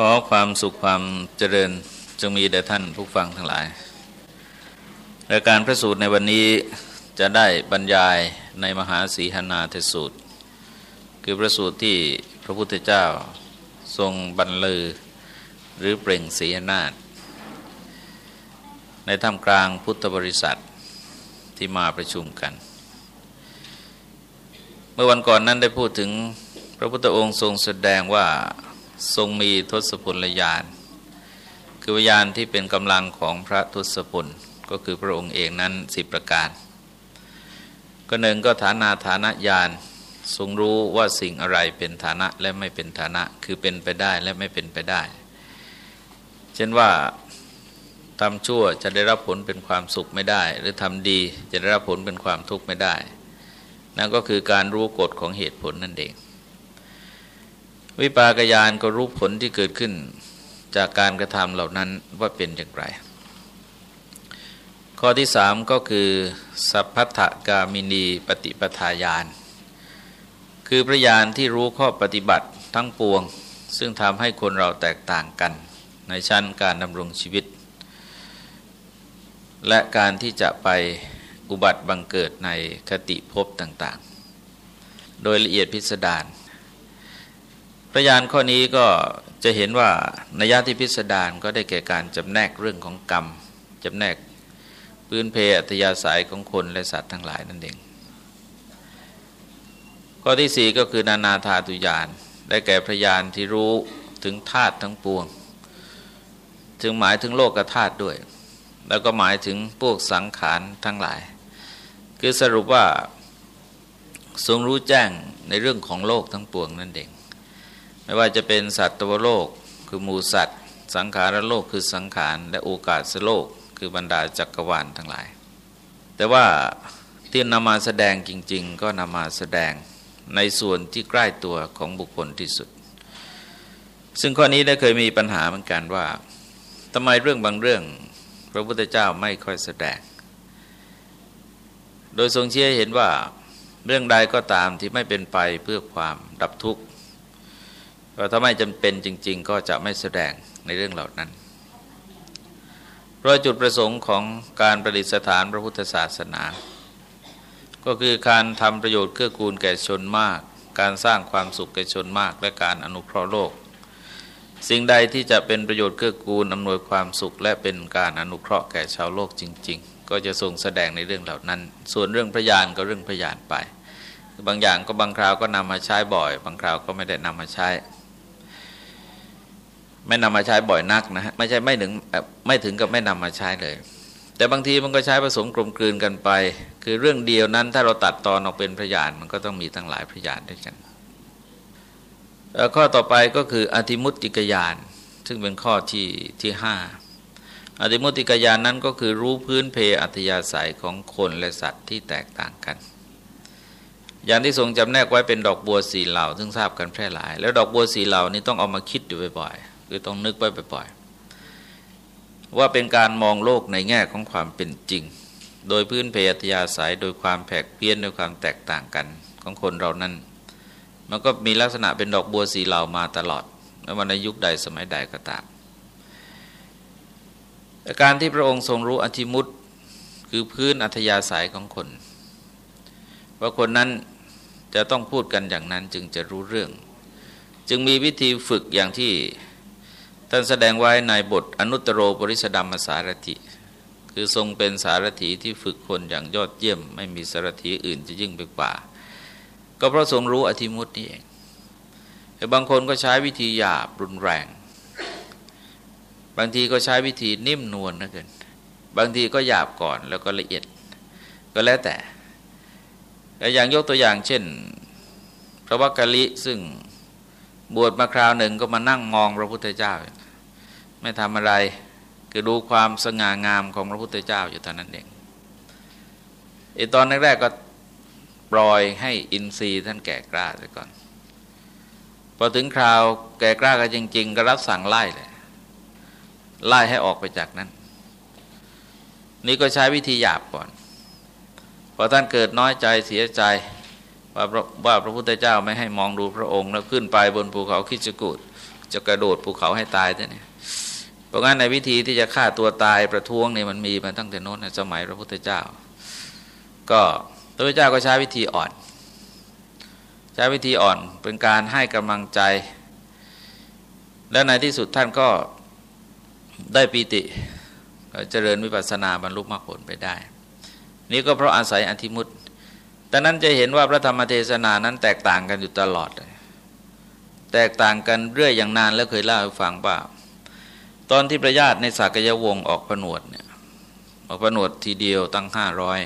ขอความสุขความเจริญจงมีแด่ท่านผู้ฟังทั้งหลายรายการพระสูตรในวันนี้จะได้บรรยายในมหาสีหนาเทสูตร คือพระสูตรที่พระพุทธเจ้าทรงบรรลือ หรือเปล่งสีหนาฏในท่ามกลางพุทธบริษัทที่มาประชุมกัน เมื่อวันก่อนนั้นได้พูดถึงพระพุทธองค์ทรงแสดงว่า ทรงมีทศพลญาณคือวิญญาณที่เป็นกำลังของพระทศพลก็คือพระองค์เองนั้นสิบประการ ก็หนึ่งก็ฐานาฐานะญาณทรงรู้ว่าสิ่งอะไรเป็นฐานะและไม่เป็นฐานะคือเป็นไปได้และไม่เป็นไปได้ เช่นว่าทำชั่วจะได้รับผลเป็นความสุขไม่ได้ หรือทำดีจะได้รับผลเป็นความทุกข์ไม่ได้ นั่นก็คือการรู้กฎของเหตุผลนั่นเอง วิปากยานก็รู้ผลที่เกิดขึ้นจากการกระทำเหล่านั้นว่าเป็นอย่างไร ข้อที่สามก็คือสัพพัทธกามินีปฏิปทาญาณคือพระญาณที่รู้ข้อปฏิบัติทั้งปวง ซึ่งทำให้คนเราแตกต่างกัน ในชั้นการดำรงชีวิต และการที่จะไปอุบัติบังเกิดในคติภพต่างๆ โดยละเอียดพิสดาร พยานข้อนี้ก็จะเห็นว่านัยะที่พิสดารก็ได้แก่การจำแนกเรื่องของกรรมจำแนกพื้นเพอัตยาสายของคนและสัตว์ทั้งหลายนั่นเอง ข้อที่สี่ก็คือนานาธาตุยาน ได้แก่พยานที่รู้ถึงธาตุทั้งปวง ถึงหมายถึงโลกธาตุด้วย แล้วก็หมายถึงพวกสังขารทั้งหลาย คือสรุปว่าทรงรู้แจ้งในเรื่องของโลกทั้งปวงนั่นเอง ไม่ว่าจะเป็นสัตว์ตัวโลก คือหมูสัตว์ สังขารโลกคือสังขาร และโอกาสสโลก คือบรรดาจักรวาลทั้งหลาย แต่ว่าที่นำมาแสดงจริง ๆ ก็นำมาแสดงในส่วนที่ใกล้ตัวของบุคคลที่สุด ซึ่งข้อนี้ได้เคยมีปัญหาเหมือนกันว่าทำไมเรื่องบางเรื่อง พระพุทธเจ้าไม่ค่อยแสดง โดยทรงเชี่ยเห็นว่าเรื่องใดก็ตามที่ไม่เป็นไปเพื่อความดับทุกข์ ว่าถ้าไม่จำเป็นจริง ๆ ก็จะไม่แสดงในเรื่องเหล่านั้น เพราะจุดประสงค์ของการประดิษฐานพระพุทธศาสนา ก็คือการทำประโยชน์เกื้อกูลแก่ชนมาก การสร้างความสุขแก่ชนมาก และการอนุเคราะห์โลก สิ่งใดที่จะเป็นประโยชน์เกื้อกูลอำนวยความสุข และเป็นการอนุเคราะห์แก่ชาวโลกจริง ๆ ก็จะทรงแสดงในเรื่องเหล่านั้น ส่วนเรื่องพระญาณก็เรื่องพระญาณไป บางอย่างก็บางคราวก็นำมาใช้บ่อย บางคราวก็ไม่ได้นำมาใช้ ไม่นำมาใช้บ่อยนักนะฮะไม่ใช่ไม่ถึงไม่ถึงกับไม่นำมาใช้เลย แต่บางทีมันก็ใช้ผสมกลมกลืนกันไป คือเรื่องเดียวนั้นถ้าเราตัดตอนออกเป็นพยานมันก็ต้องมีทั้งหลายพยานด้วยกันข้อต่อไปก็คืออธิมุติกยานซึ่งเป็นข้อที่ที่ห้าอธิมุติกยานนั้นก็คือรู้พื้นเพอัตยาศัยของคนและสัตว์ที่แตกต่างกัน อย่างที่ทรงจำแนกไว้เป็นดอกบัวสีเหล่า ซึ่งทราบกันแพร่หลาย แล้วดอกบัวสีเหล่านี้ต้องเอามาคิดอยู่บ่อย คือต้องนึกไว้บ่อยๆว่าเป็นการมองโลกในแง่ของความเป็นจริง โดยพื้นเพยตยาสายโดยความแผกเพี้ยนโดยความแตกต่างกันของคนเรานั้น มันก็มีลักษณะเป็นดอกบัวสีเหลามาตลอดไม่ว่าในยุคใดสมัยใดก็ตามการที่พระองค์ทรงรู้อธิมุตคือพื้นอัธยาศัยของคน ว่าคนนั้นจะต้องพูดกันอย่างนั้นจึงจะรู้เรื่อง จึงมีวิธีฝึกอย่างที่ ท่านแสดงไว้ในบทอนุตโรปริสดัมสารถิ คือทรงเป็นสารถีที่ฝึกคนอย่างยอดเยี่ยม ไม่มีสารถีอื่นจะยิ่งไปกว่า ก็เพราะทรงรู้อธิมุตนี่เองแต่บางคนก็ใช้วิธีหยาบรุนแรง บางทีก็ใช้วิธีนิ่มนวลนะเกินบางทีก็หยาบก่อนแล้วก็ละเอียด ก็แล้วแต่แต่อย่างยกตัวอย่างเช่น พระวักกะลิซึ่งบวชมาคราวหนึ่งก็มานั่งมองพระพุทธเจ้า ไม่ทำอะไร คือดูความสง่างามของพระพุทธเจ้าอยู่เท่านั้นเองไอตอนแรกๆก็ปล่อยให้อินทรีย์ท่านแก่กล้าไปก่อน พอถึงคราวแก่กล้ากันจริง ๆ ก็รับสั่งไล่เลยไล่ให้ออกไปจากนั้น นี่ก็ใช้วิธีหยาบก่อนพอท่านเกิดน้อยใจเสียใจว่าว่าพระพุทธเจ้าไม่ให้มองดูพระองค์แล้วขึ้นไปบนภูเขาคิจกูดจะกระโดดภูเขาให้ตายเนี่ย ราะงั้นในวิธีที่จะฆ่าตัวตายประท้วงเนี่ยมันมีมาตั้งแต่โน้นสมัยพระพุทธเจ้า ก็พระพุทธเจ้าก็ใช้วิธีอ่อน ใช้วิธีอ่อนเป็นการให้กำลังใจ และในที่สุดท่านก็ได้ปีติเจริญวิปัสสนาบรรลุมรรคผลไปได้ นี่ก็เพราะอาศัยอธิมุตแต่นั้นจะเห็นว่าพระธรรมเทศนานั้นแตกต่างกันอยู่ตลอด แตกต่างกันเรื่อยอย่างนานแล้วเคยเล่าให้ฟังว่า ตอนที่พระญาติในสากยวงศ์ออกผนวดเนี่ยออกผนวดทีเดียวตั้งห้าร้อย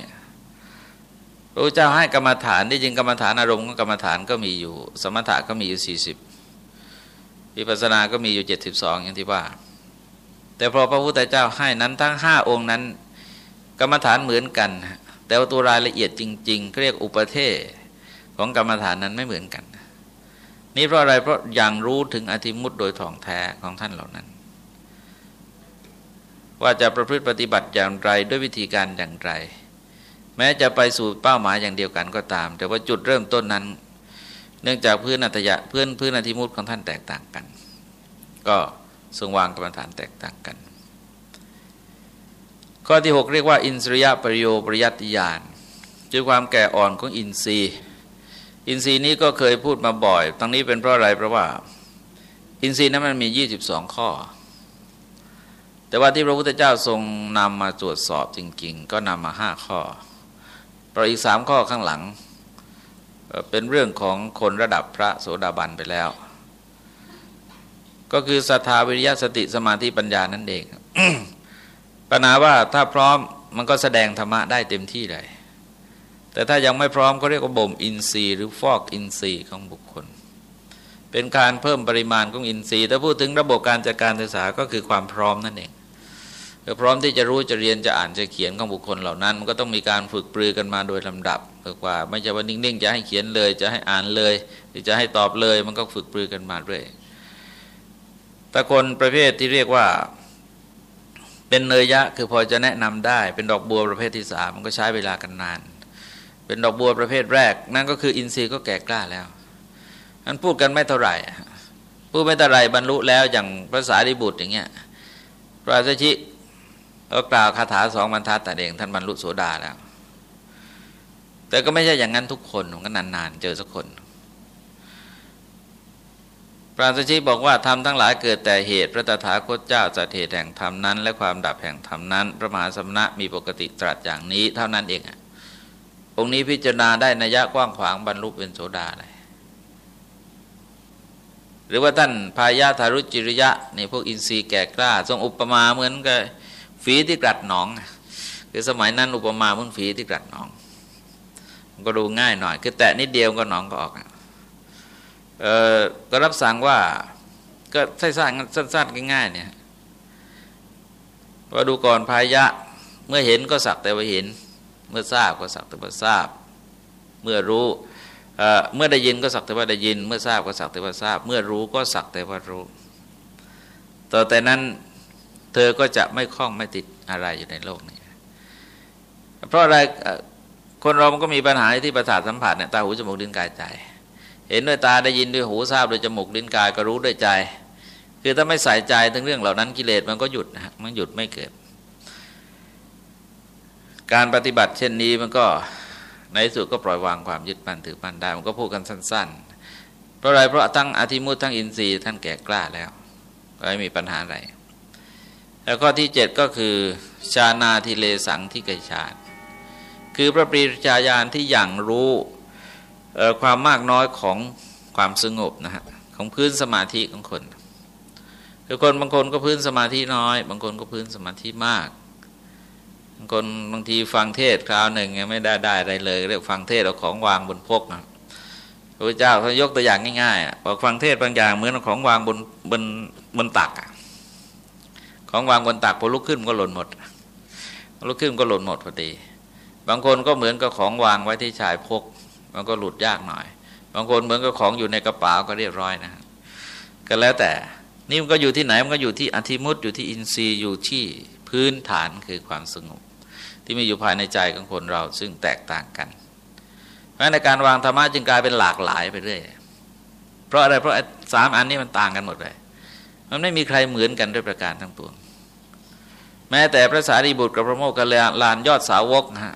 พระเจ้าให้กรรมฐานที่จริงกรรมฐานอารมณ์กรรมฐานก็มีอยู่ สมถะก็มีอยู่สี่สิบวิปัสสนาก็มีอยู่เจ็ดสิบสองอย่างที่ว่า แต่พอพระพุทธเจ้าให้นั้นทั้งห้าองค์นั้น กรรมฐานเหมือนกัน แต่ว่าตัวรายละเอียดจริง ๆ เรียกอุปเทศของกรรมฐานนั้นไม่เหมือนกัน นี่เพราะอะไรเพราะยังรู้ถึงอธิมุตโดยท่องแท้ของท่านเหล่านั้น ว่าจะประพฤติปฏิบัติอย่างไรด้วยวิธีการอย่างไร แม้จะไปสู่เป้าหมายอย่างเดียวกันก็ตาม แต่ว่าจุดเริ่มต้นนั้น เนื่องจากพื้นอัตยะเพื่อนพื้นอธิมุตของท่านแตกต่างกัน ก็ทรงวางกรรมฐานแตกต่างกัน ข้อที่ 6 เรียกว่า อินทรียปริโยปริยัติยานคือความแก่อ่อนของอินทรีย์ อินทรีย์นี้ก็เคยพูดมาบ่อยตรงนี้เป็นเพราะอะไรเพราะว่า อินทรีย์นั้นมันมี 22 ข้อ แต่ว่าที่พระพุทธเจ้าทรงนำมาตรวจสอบจริง ๆ ก็นำมาห้าข้อเพราะอีกสามข้อข้างหลังเป็นเรื่องของคนระดับพระโสดาบันไปแล้ว ก็คือศรัทธาวิริยะสติสมาธิปัญญานั่นเองปัญหาว่าถ้าพร้อมมันก็แสดงธรรมะได้เต็มที่เลย แต่ถ้ายังไม่พร้อมก็เรียกว่าบ่มอินทรีย์หรือฟอกอินทรีย์ของบุคคล เป็นการเพิ่มปริมาณของอินทรีย์ถ้าพูดถึงระบบการจัดการศึกษาก็คือความพร้อมนั่นเอง พร้อมที่จะรู้จะเรียนจะอ่านจะเขียนของบุคคลเหล่านั้น มันก็ต้องมีการฝึกปรือกันมาโดยลำดับเพื่อกว่า ไม่ใช่ว่านิ่งๆจะให้เขียนเลย จะให้อ่านเลย หรือจะให้ตอบเลย มันก็ฝึกปรือกันมาเรื่อยแต่คนประเภทที่เรียกว่าเป็นเนยยะคือพอจะแนะนำได้ เป็นดอกบัวประเภทที่สามมันก็ใช้เวลากันนาน เป็นดอกบัวประเภทแรก นั่นก็คืออินทรีย์ก็แก่กล้าแล้วนันพูดกันไม่เท่าไหร่พูดไม่เท่าไหร่บรรลุแล้วอย่างภาษาดิบุตรอย่างเงี้ยพระสัชชิ ก็กล่าวคาถาสองบรรทัดแต่เองท่านบรรลุโสดาแล้ว แต่ก็ไม่ใช่อย่างนั้นทุกคนมันก็นานๆ เจอสักคนพระสัชีบอกว่าทำทั้งหลายเกิดแต่เหตุพระตถาคตเจ้าจัดเหตุแห่งธรรมนั้น และความดับแห่งธรรมนั้น พระมหาสมณะมีปกติตรัสอย่างนี้ เท่านั้นเององค์นี้พิจารณาได้นัยยะกว้างขวางบรรลุเป็นโสดาเลยหรือว่าท่านพายาธารุจิริยะในพวกอินทรีย์แก่กล้า ทรงอุปมาเหมือนกับ ฝีที่กรัดหนอง คือสมัยนั้นอุปมาเหมือนฝีที่กรัดหนอง ก็ดูง่ายหน่อย คือแตะนิดเดียวก็หนองก็ออกเออก็รับสั่งว่าก็สั้นๆสั้นๆง่ายๆเนี่ยว่าดูก่อนพายะ เมื่อเห็นก็สักแต่ว่าเห็น เมื่อทราบก็สักแต่ว่าทราบ เมื่อรู้เมื่อได้ยินก็สักแต่ว่าได้ยิน เมื่อทราบก็สักแต่ว่าทราบ เมื่อรู้ก็สักแต่ว่ารู้ ต่อแต่นั้น เธอก็จะไม่คล้องไม่ติดอะไรอยู่ในโลกนี้ เพราะอะไรคนเรามันก็มีปัญหาที่ประสาทสัมผัสเนี่ยตาหูจมูกลิ้นกายใจ เห็นด้วยตาได้ยินด้วยหูทราบด้วยจมูกลิ้นกายก็รู้ด้วยใจ คือถ้าไม่ใส่ใจถึงเรื่องเหล่านั้นกิเลสมันก็หยุดนะมันหยุดไม่เกิด การปฏิบัติเช่นนี้มันก็ในสุดก็ปล่อยวางความยึดมั่นถือมั่นได้ มันก็พูดกันสั้น ๆ เพราะอะไรเพราะทั้งอธิมุตทั้งอินทรีย์ท่านแก่กล้าแล้วไม่มีปัญหาอะไร แล้วข้อที่เจ็ดก็คือ ชานาทิเลสังที่กชาตคือพระปริชาญาณที่อย่างรู้ความมากน้อยของความสงบนะฮะของพื้นสมาธิของคนคือคนบางคนก็พื้นสมาธิน้อย บางคนก็พื้นสมาธิมากบางคนบางทีฟังเทศคราวหนึ่งยังไม่ได้ได้อะไรเลย เรียกฟังเทศเอาของวางบนพกนะพระเจ้าเขายกตัวอย่างง่ายๆบอกฟังเทศบางอย่างเหมือนของวางบนบนบนตักอะ ของวางบนตักพอลุกขึ้นก็หล่นหมดลุกขึ้นก็หล่นหมดพอดี บางคนก็เหมือนกับของวางไว้ที่ชายพก มันก็หลุดยากหน่อย บางคนเหมือนกับของอยู่ในกระเป๋าก็เรียบร้อยนะก็แล้วแต่นี่มันก็อยู่ที่ไหนมันก็อยู่ที่อธิมุตอยู่ที่อินทรีย์อยู่ที่พื้นฐานคือความสงบ ที่มีอยู่ภายในใจของคนเราซึ่งแตกต่างกัน เพราะในการวางธรรมะจึงกลายเป็นหลากหลายไปเรื่อยเพราะอะไรเพราะสามอันนี้มันต่างกันหมดเลยมันไม่มีใครเหมือนกันด้วยประการทั้งปวง แม้แต่พระสารีบุตรกับพระโมคคัลลานยอดสาวกนะฮะ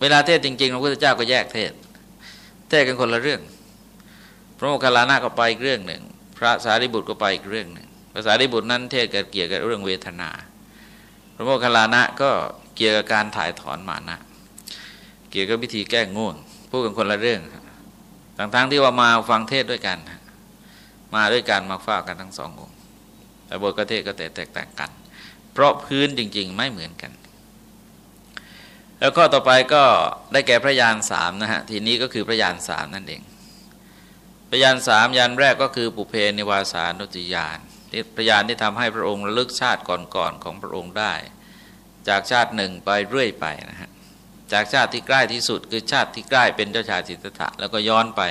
เวลาเทศจริงๆพระพุทธเจ้าก็แยกเทศ เทศกันคนละเรื่อง พระโมคคัลลานะก็ไปอีกเรื่องหนึ่ง พระสารีบุตรก็ไปอีกเรื่องหนึ่งภาษาริบุตรนั้นเทศเกี่ยวกับเรื่องเวทนา พระโมคคัลลานะก็เกี่ยวกับการถ่ายถอนมานะ เกี่ยวกับวิธีแก้ง่วงพูดกันคนละเรื่องทั้งๆที่ว่ามาฟังเทศด้วยกัน มาด้วยกันมาฟ้ากันทั้งสององค์แต่บทกเทศก็แตกต่างกัน เพราะพื้นจริง ๆ ไม่เหมือนกัน แล้วข้อต่อไปก็ได้แก่พระยานสามนะฮะทีนี้ก็คือพระยานสามนั่นเองพระยานสามยานแรกก็คือปุเพนิวาสานุติยานนี่พระยานที่ทำให้พระองค์ระลึกชาติก่อนๆของพระองค์ได้ จากชาติหนึ่งไปเรื่อยไปนะฮะจากชาติที่ใกล้ที่สุดคือชาติที่ใกล้เป็นเจ้าชายสิทธัตถะแล้วก็ย้อนไป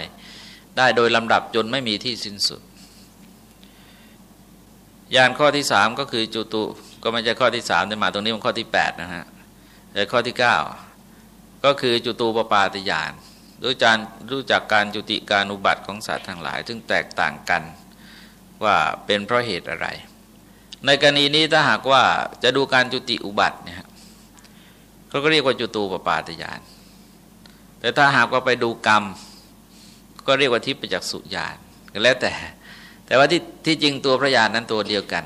ได้โดยลำดับจนไม่มีที่สิ้นสุดยานข้อที่สามก็คือจุตุ ก็ไม่ใช่ข้อที่สามแต่มาตรงนี้มันข้อที่แปดนะฮะแต่ข้อที่เก้าก็คือจุตูปปาติยานรู้จักรู้จักการจุติการอุบัติของสัตว์ทั้งหลาย ซึ่งแตกต่างกันว่าเป็นเพราะเหตุอะไร ในกรณีนี้ถ้าหากว่าจะดูการจุติอุบัติเนี่ยเขาก็เรียกว่าจุตูปปาติยานแต่ถ้าหากว่าไปดูกรรม ก็เรียกว่าทิพจักสุญาณก็แล้วแต่ แต่ว่าที่ที่จริงตัวพระญาณนั้นตัวเดียวกัน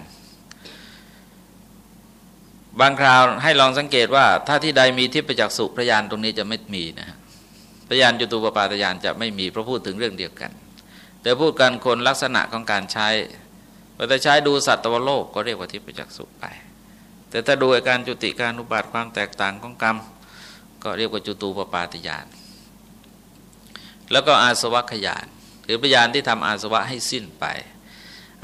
บางคราวให้ลองสังเกตว่า ถ้าที่ใดมีทิพจักสุพระญาณตรงนี้จะไม่มีนะฮะพระญาณจุตูปปาตยานจะไม่มีเพราะพูดถึงเรื่องเดียวกัน แต่พูดกันคนลักษณะของการใช้พอจะใช้ดูสัตว์วโลกก็เรียกว่าทิพจักสุไป แต่ถ้าดูการจุติการอุบัติความแตกต่างของกรรม ก็เรียกว่าจุตูปปาติยาน แล้วก็อาสวะขยานคือพยานที่ทำอาสวะให้สิ้นไป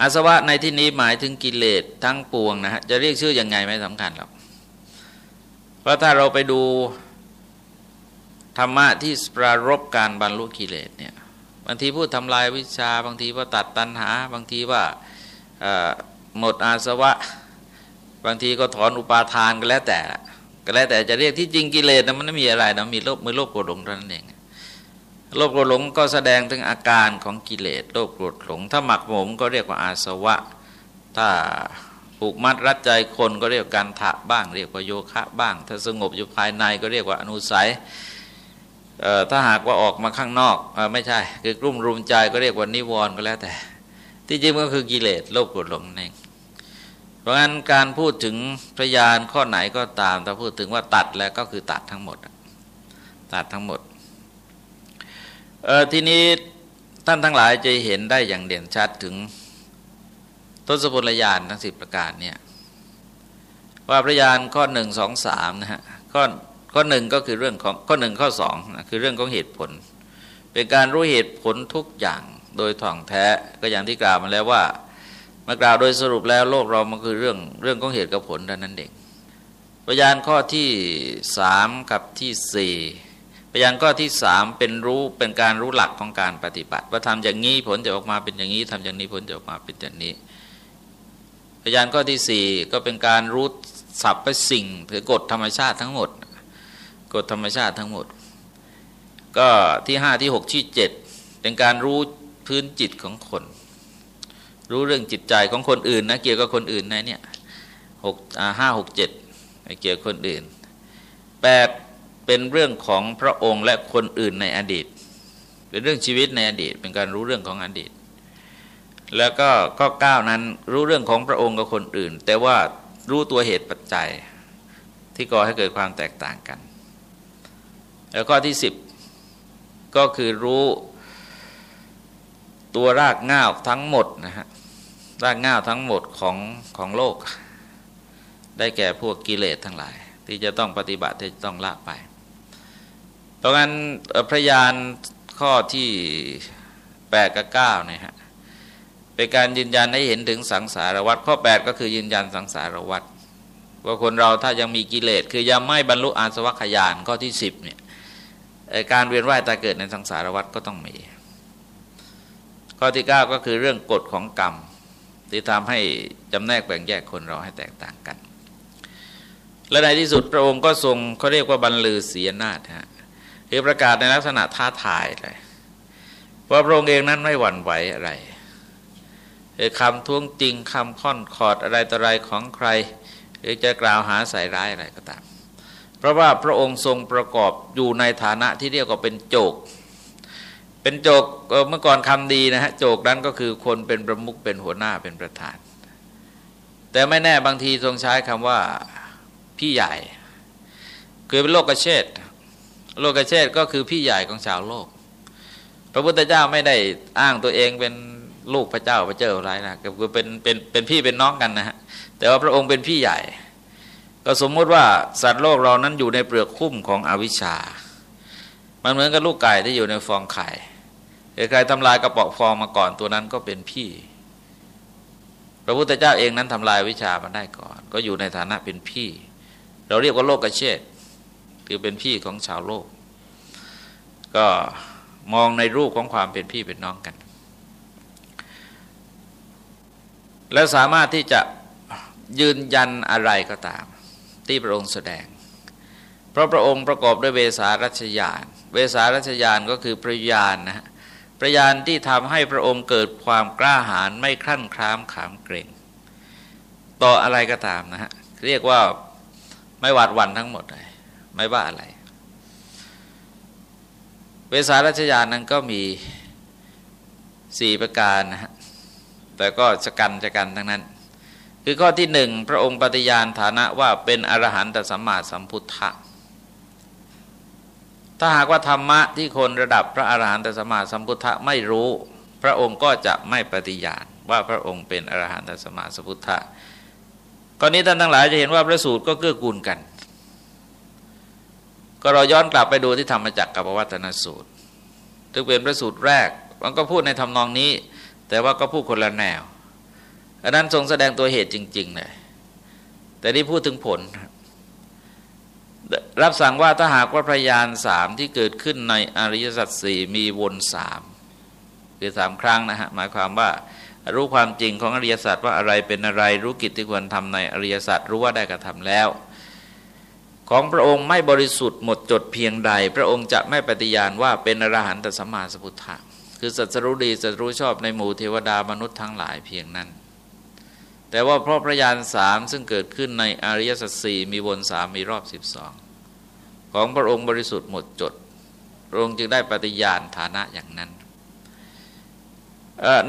อาสวะในที่นี้หมายถึงกิเลสทั้งปวงนะฮะจะเรียกชื่ออยังไงไม่สำคัญหรอกเพราะถ้าเราไปดูธรรมะที่ปรารบการบรรลุกิเลสเนี่ยบางทีพูดทำลายวิชา บางทีว่าตัดตัณหา บางทีว่าหมดอาสวะ บางทีก็ถอนอุปาทานก็แล้วแต่ก็แล้วแต่จะเรียกที่จริงกิเลสนะมันไม่มีอะไรนะมีโลภมือโลภโกรธหลงเท่านั้นเอง โลภโกรธหลงก็แสดงถึงอาการของกิเลสโลภโกรธหลง ถ้าหมักหมมก็เรียกว่าอาสวะ ถ้าผูกมัดรัดใจคนก็เรียกการถะบ้าง เรียกว่าโยคะบ้าง ถ้าสงบอยู่ภายในก็เรียกว่าอนุสัยถ้าหากว่าออกมาข้างนอกอไม่ใช่ คือกลุ่มรุมใจก็เรียกว่านิวรณ์ก็แล้วแต่ ที่จริงก็คือกิเลสโลภโกรธหลงเองเพราะงั้นการพูดถึงพยานข้อไหนก็ตามถ้าพูดถึงว่าตัดแล้วก็คือตัดทั้งหมด ตัดทั้งหมด ทีนี้ท่านทั้งหลายจะเห็นได้อย่างเด่นชัดถึงทศพลยานทั้งสิบประการเนี่ยว่าพระยานข้อหนึ่งสองสามนะฮะข้อข้อหนึ่งก็คือเรื่องของข้อหนึ่งข้อสองคือเรื่องของเหตุผล เป็นการรู้เหตุผลทุกอย่างโดยถ่องแท้ก็อย่างที่กล่าวมาแล้วว่ามากล่าวโดยสรุปแล้วโลกเรามันคือเรื่องเรื่องของเหตุกับผลดังนั้นเองพยานข้อที่สามกับที่สี่ ยานข้อที่สามเป็นรู้เป็นการรู้หลักของการปฏิบัติว่าทำอย่างนี้ผลจะออกมาเป็นอย่างนี้ทำอย่างนี้ผลจะออกมาเป็นอย่างนี้พยานข้อที่สี่ก็เป็นการรู้สัพพสิ่งถือกฎธรรมชาติทั้งหมด กฎธรรมชาติทั้งหมด ก็ที่ห้าที่หกที่เจ็ดเป็นการรู้พื้นจิตของคน รู้เรื่องจิตใจของคนอื่นนะเกี่ยวกับคนอื่นนะเนี่ยหกห้าหกเจ็ดเกี่ยวกับคนอื่นแปด เป็นเรื่องของพระองค์และคนอื่นในอดีต เป็นเรื่องชีวิตในอดีต เป็นการรู้เรื่องของอดีต แล้วก็ก็เก้านั้นรู้เรื่องของพระองค์กับคนอื่น แต่ว่ารู้ตัวเหตุปัจจัยที่ก่อให้เกิดความแตกต่างกัน แล้วข้อที่สิบก็คือรู้ตัวรากง่าวทั้งหมดนะฮะรากง่าวทั้งหมดของของโลก ได้แก่พวกกิเลสทั้งหลาย ที่จะต้องปฏิบัติที่จะต้องละไป เพราะงั้นพระยานข้อที่แปดกับเก้าเนี่ยฮะเป็นการยืนยันให้เห็นถึงสังสารวัฏข้อ 8 ก็คือยืนยันสังสารวัฏว่าคนเราถ้ายังมีกิเลสคือยังไม่บรรลุอาสวัคยานข้อที่ 10เนี่ยการเวียนว่ายตายเกิดในสังสารวัฏก็ต้องมี ข้อที่ 9 ก็คือเรื่องกฎของกรรมที่ทำให้จำแนกแบ่งแยกคนเราให้แตกต่างกัน และในที่สุดพระองค์ก็ทรงเขาเรียกว่าบรรลือเสียนาฏฮะ คือประกาศในลักษณะท้าทายเลยว่าพระองค์เองนั้นไม่หวั่นไหวอะไรคำท้วงจริงคำค่อนขอดอะไรต่ออะไรของใคร หรือจะกล่าวหาใส่ร้ายอะไรก็ตาม เพราะว่าพระองค์ทรงประกอบอยู่ในฐานะที่เรียกว่าเป็นโจก เป็นโจกเมื่อก่อนคำดีนะฮะโจกนั้นก็คือคนเป็นประมุขเป็นหัวหน้าเป็นประธาน แต่ไม่แน่บางทีทรงใช้คำว่าพี่ใหญ่ คือเป็นโลกกระเชษ โลกเชษก็คือพี่ใหญ่ของชาวโลก พระพุทธเจ้าไม่ได้อ้างตัวเองเป็นลูกพระเจ้าพระเจ้าอะไรนะก็คือเป็นเป็นเป็นพี่เป็นน้องกันนะฮะแต่ว่าพระองค์เป็นพี่ใหญ่ ก็สมมติว่าสัตว์โลกเรานั้นอยู่ในเปลือกคุ้มของอวิชชา มันเหมือนกับลูกไก่ที่อยู่ในฟองไข่ใครทำลายกระป๋องฟองมาก่อนตัวนั้นก็เป็นพี่ พระพุทธเจ้าเองนั้นทำลายวิชามันได้ก่อน ก็อยู่ในฐานะเป็นพี่ เราเรียกว่าโลกกระเชษ คือเป็นพี่ของชาวโลก ก็มองในรูปของความเป็นพี่เป็นน้องกัน และสามารถที่จะยืนยันอะไรก็ตาม ที่พระองค์แสดง เพราะพระองค์ประกอบด้วยเวสารัชยาน เวสารัชยานก็คือประยานนะฮะประยานที่ทำให้พระองค์เกิดความกล้าหาญไม่คลั่นคล้ามขามเกรงต่ออะไรก็ตามนะฮะเรียกว่าไม่หวาดหวั่นทั้งหมดเลย ไม่ว่าอะไร เวสารัชยานนั้นก็มีสี่ประการนะฮะแต่ก็สกันจะกันทั้งนั้น คือข้อที่หนึ่งพระองค์ปฏิญาณฐานะว่าเป็นอรหันตสัมมาสัมพุทธะถ้าหากว่าธรรมะที่คนระดับพระอรหันตสัมมาสัมพุทธะไม่รู้ พระองค์ก็จะไม่ปฏิญาณว่าพระองค์เป็นอรหันตสัมมาสัมพุทธะกรณีท่านทั้งหลายจะเห็นว่าพระสูตรก็เกื้อกูลกัน ก็เราย้อนกลับไปดูที่ธรรมจักรกับวัตนสูตรถึงเป็นพระสูตรแรก มันก็พูดในทำนองนี้ แต่ว่าก็พูดคนละแนวอันนั้นทรงแสดงตัวเหตุจริงๆเลยแต่นี่พูดถึงผล รับสั่งว่าถ้าหากว่าพยานสามที่เกิดขึ้นในอริยสัจสี่มีวนสามคือสามครั้งนะฮะหมายความว่ารู้ความจริงของอริยสัจว่าอะไรเป็นอะไร รู้กิจที่ควรทำในอริยสัจรู้ว่าได้กระทำแล้ว ของพระองค์ไม่บริสุทธิ์หมดจดเพียงใด พระองค์จะไม่ปฏิญาณว่าเป็นอรหันตสัมมาสัมพุทธะคือสัจรู้ดีสัจรู้ชอบในหมู่เทวดามนุษย์ทั้งหลายเพียงนั้น แต่ว่าเพราะพระญาณสามซึ่งเกิดขึ้นในอริยสัจสี่มีวนสามมีรอบสิบสองของพระองค์บริสุทธิ์หมดจด พระองค์จึงได้ปฏิญาณฐานะอย่างนั้น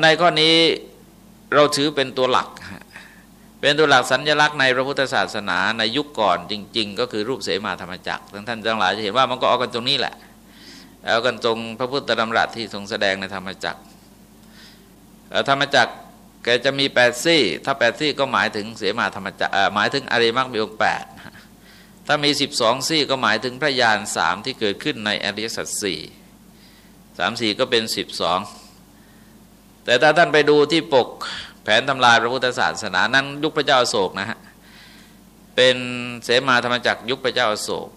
ในข้อนี้เราถือเป็นตัวหลัก เป็นตัวหลักสัญญลักษณ์ในพระพุทธศาสนาในยุคก่อนจริง ๆ ก็คือรูปเสมาธรรมจักรท่านทั้งหลายจะเห็นว่ามันก็เอากันตรงนี้แหละเอากันตรงพระพุทธธรรมรัตที่ทรงแสดงในธรรมจักรธรรมจักรแกจะมีแปดซี่ ถ้าแปดซี่ก็หมายถึงเสมาธรรมจักรหมายถึงอริมักมีองค์แปดถ้ามีสิบสองซี่ก็หมายถึงพระญาณสามที่เกิดขึ้นในอริยสัจสี่สามสี่ก็เป็นสิบสองแต่ถ้าท่านไปดูที่ปก แผนทำลายพระพุทธศาสนานั้นยุคพระเจ้าโศกนะฮะเป็นเสมาธรรมจักรยุคพระเจ้าโศก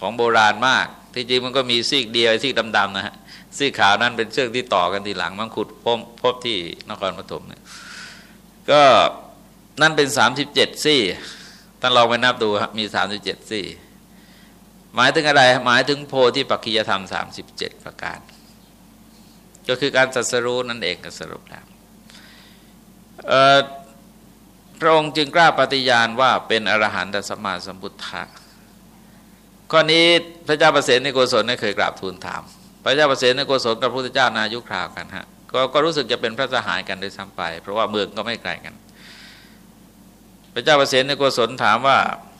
ของโบราณมาก ที่จริงมันก็มีซีกเดียวซีกดำๆนะฮะซีกขาวนั้นเป็นเชือกที่ต่อกันทีหลังมันขุดพบพบที่นครปฐมเนี่ยก็นั่นเป็นสามสิบเจ็ดซี่ท่านลองไปนับดูครับมีสามสิบเจ็ดซี่ หมายถึงอะไร หมายถึงโพธิปักขิยธรรมสามสิบเจ็ดประการ ก็คือการสัสรู้นั่นเองก็สรุปแล้ว พระองค์จึงกล้าปฏิญาณว่าเป็นอรหันตสมมาสัมพุทธะข้อนี้พระเจ้าประเสฐในโกศลเคยกราบทูลถาม พระเจ้าประเสฐในโกศลกับพระพุทธเจ้านายุคราวกันฮะกก็รู้สึกจะเป็นพระสหายกันโดยซ้ำไป เพราะว่าเมืองก็ไม่ไกลกัน พระเจ้าประเสฐในโกศลถามว่า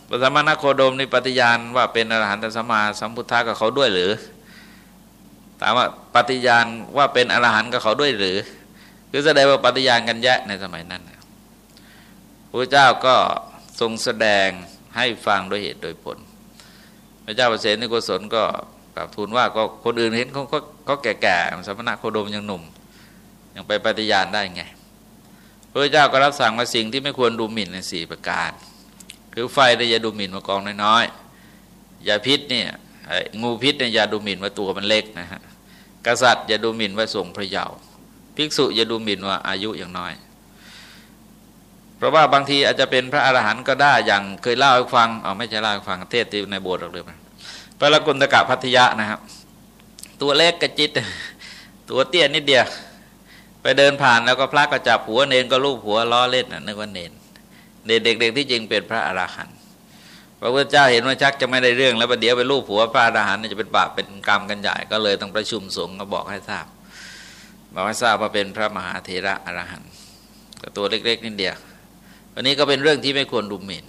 พระสมณโคดมในปฏิญาณว่าเป็นอรหันตสมมาสัมพุทธะกับเขาด้วยหรือ ถามว่าปฏิญาณว่าเป็นอรหันต์กับเขาด้วยหรือ คือแสดงว่าปฏิญาณกันแยะในสมัยนั้นพระเจ้าก็ทรงแสดงให้ฟังโดยเหตุโดยผล พระเจ้าประเสริฐในกุศลก็กราบทูลว่าก็คนอื่นเห็นเขาก็แก่ๆสมณะโคดมยังหนุ่ม ยังไปปฏิญาณได้ไง พระเจ้าก็รับสั่งมาสิ่งที่ไม่ควรดูหมิ่นในสี่ประการ คือไฟได้อย่าดูหมิ่นมากองน้อยๆอย่าพิษเนี่ยงูพิษเนี่ยอย่าดูหมิ่นว่าตัวมันเล็กนะฮะกษัตริย์อย่าดูหมิ่นว่าทรงพระเยาว์ ภิกษุอย่าดูหมิ่นว่าอายุอย่างน้อย เพราะว่าบางทีอาจจะเป็นพระอรหันต์ก็ได้อย่างเคยเล่าให้ฟังเอาไม่ใช่เล่าให้ฟังเทศที่ในโบสถ์หรือเปล่าพระกุณตกะพัทยะนะครับ ตัวเล็กกระจิต ตัวเตี้ยนิดเดียวไปเดินผ่านแล้วก็พระก็จับหัวเนนก็ลูบหัวล้อเล่นนะนึกว่าเนนเด็กๆที่จริงเป็นพระอรหันต์พระพุทธเจ้าเห็นว่าชักจะไม่ได้เรื่องแล้วประเดี๋ยวไปลูบหัวพระอรหันต์จะเป็นบาปเป็นกรรมกันใหญ่ก็เลยต้องประชุมสงฆ์ก็บอกให้ทราบ บอกให้ทราบว่าเป็นพระมหาเถระอรหันต์ตัวเล็ก ๆนิดเดียววันนี้ก็เป็นเรื่องที่ไม่ควรดูหมิ่น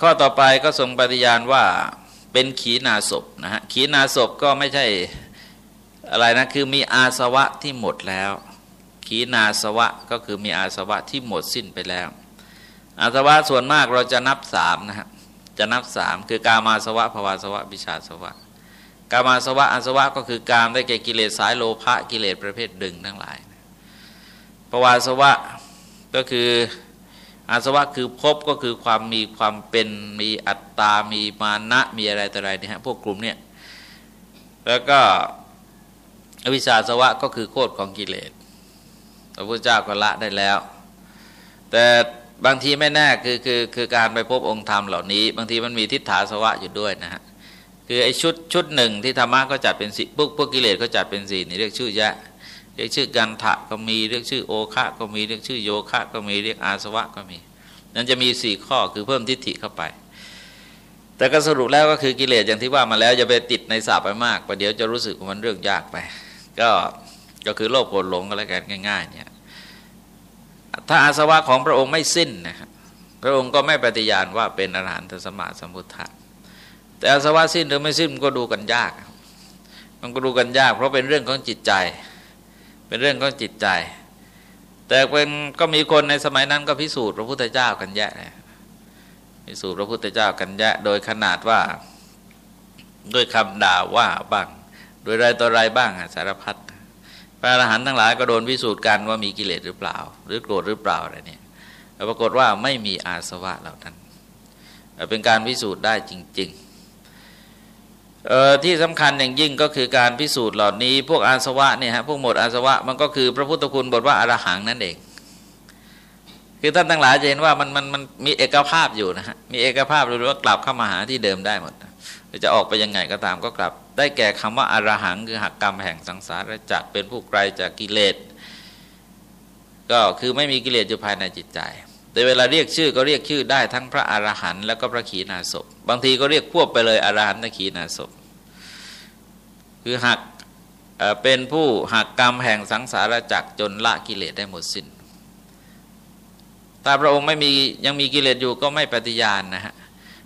ข้อต่อไปก็ทรงปฏิญาณว่าเป็นขีณาศพนะฮะขีณาศพก็ไม่ใช่อะไรนะคือมีอาสวะที่หมดแล้ว ขีณาสวะก็คือมีอาสวะที่หมดสิ้นไปแล้ว อาสวะส่วนมากเราจะนับสามนะฮะจะนับสามคือกามาสวะภวาสวะบิชาสวะ กามาสวะอาสวะก็คือกามได้แก่กิเลสสายโลภะกิเลสประเภทดึงทั้งหลายภวาสวะก็คืออาสวะคือพบก็คือความมีความเป็นมีอัตตา มีมานะมีอะไรต่ออะไรเนี่ยฮะพวกกลุ่มเนี่ยแล้วก็อวิชชาสวะก็คือโคตรของกิเลสพระพุทธเจ้าก็ละได้แล้ว แต่บางทีไม่แน่คือคือคือการไปพบองค์ธรรมเหล่านี้ บางทีมันมีทิฏฐาสวะอยู่ด้วยนะฮะ คือไอ้ชุดชุดหนึ่งที่ธรรมะก็จัดเป็นสีพวกพวกกิเลสก็จัดเป็นสีนี่เรียกชื่อยะเรียกชื่อกันทะก็มีเรียกชื่อโอคะก็มีเรียกชื่อโยคะก็มีเรียกอาสวะก็มี นั้นจะมีสี่ข้อคือเพิ่มทิฏฐิเข้าไป แต่ก็สรุปแล้วก็คือกิเลสอย่างที่ว่ามาแล้วอย่าไปติดในสาบไปมากประเดี๋ยวจะรู้สึกว่ามันเรื่องยากไป ก็ก็คือโลภโกรธหลงก็แล้วกันง่ายๆเนี่ยถ้าอาสวะของพระองค์ไม่สิ้นนะครับพระองค์ก็ไม่ปฏิญาณว่าเป็นอรหันตสมาสมุทธะ แต่อาสวะสิ้นหรือไม่สิ้นมันก็ดูกันยาก มันก็ดูกันยาก เพราะเป็นเรื่องของจิตใจ เป็นเรื่องของจิตใจ แต่เป็นก็มีคนในสมัยนั้นก็พิสูจน์พระพุทธเจ้ากันแยะพิสูจน์พระพุทธเจ้ากันแยะ โดยขนาดว่าด้วยคำด่าว่าบ้าง โดยไรต่อไรบ้างสารพัดพระอรหันต์ทั้งหลายก็โดนพิสูจน์กันว่ามีกิเลสหรือเปล่า หรือโกรธหรือเปล่าอะไรเนี่ยปรากฏว่าไม่มีอาสวะเหล่านั้น เป็นการพิสูจน์ได้จริง ๆ ที่สำคัญอย่างยิ่งก็คือการพิสูจน์เหล่านี้ พวกอาสวะเนี่ยฮะพวกหมดอาสวะมันก็คือพระพุทธคุณบทว่าอารหังนั่นเอง คือท่านทั้งหลายจะเห็นว่ามันมันมันมีเอกภาพอยู่นะฮะมีเอกภาพหรือว่ากลับเข้ามาหาที่เดิมได้หมดจะออกไปยังไงก็ตามก็กลับ ได้แก่คำว่าอารหังคือหักกรรมแห่งสังสารจักเป็นผู้ไกลจากกิเลส ก็คือไม่มีกิเลสอยู่ภายในจิตใจ แต่เวลาเรียกชื่อก็เรียกชื่อได้ทั้งพระอรหันต์แล้วก็พระขีณาสพบางทีก็เรียกควบไปเลยอรหันต์ขีณาสพคือหักเป็นผู้หักกรรมแห่งสังสารจักรจนละกิเลสได้หมดสิน้นถ้าพระองค์ไม่มียังมีกิเลสอยู่ก็ไม่ปฏิญาณนะฮะ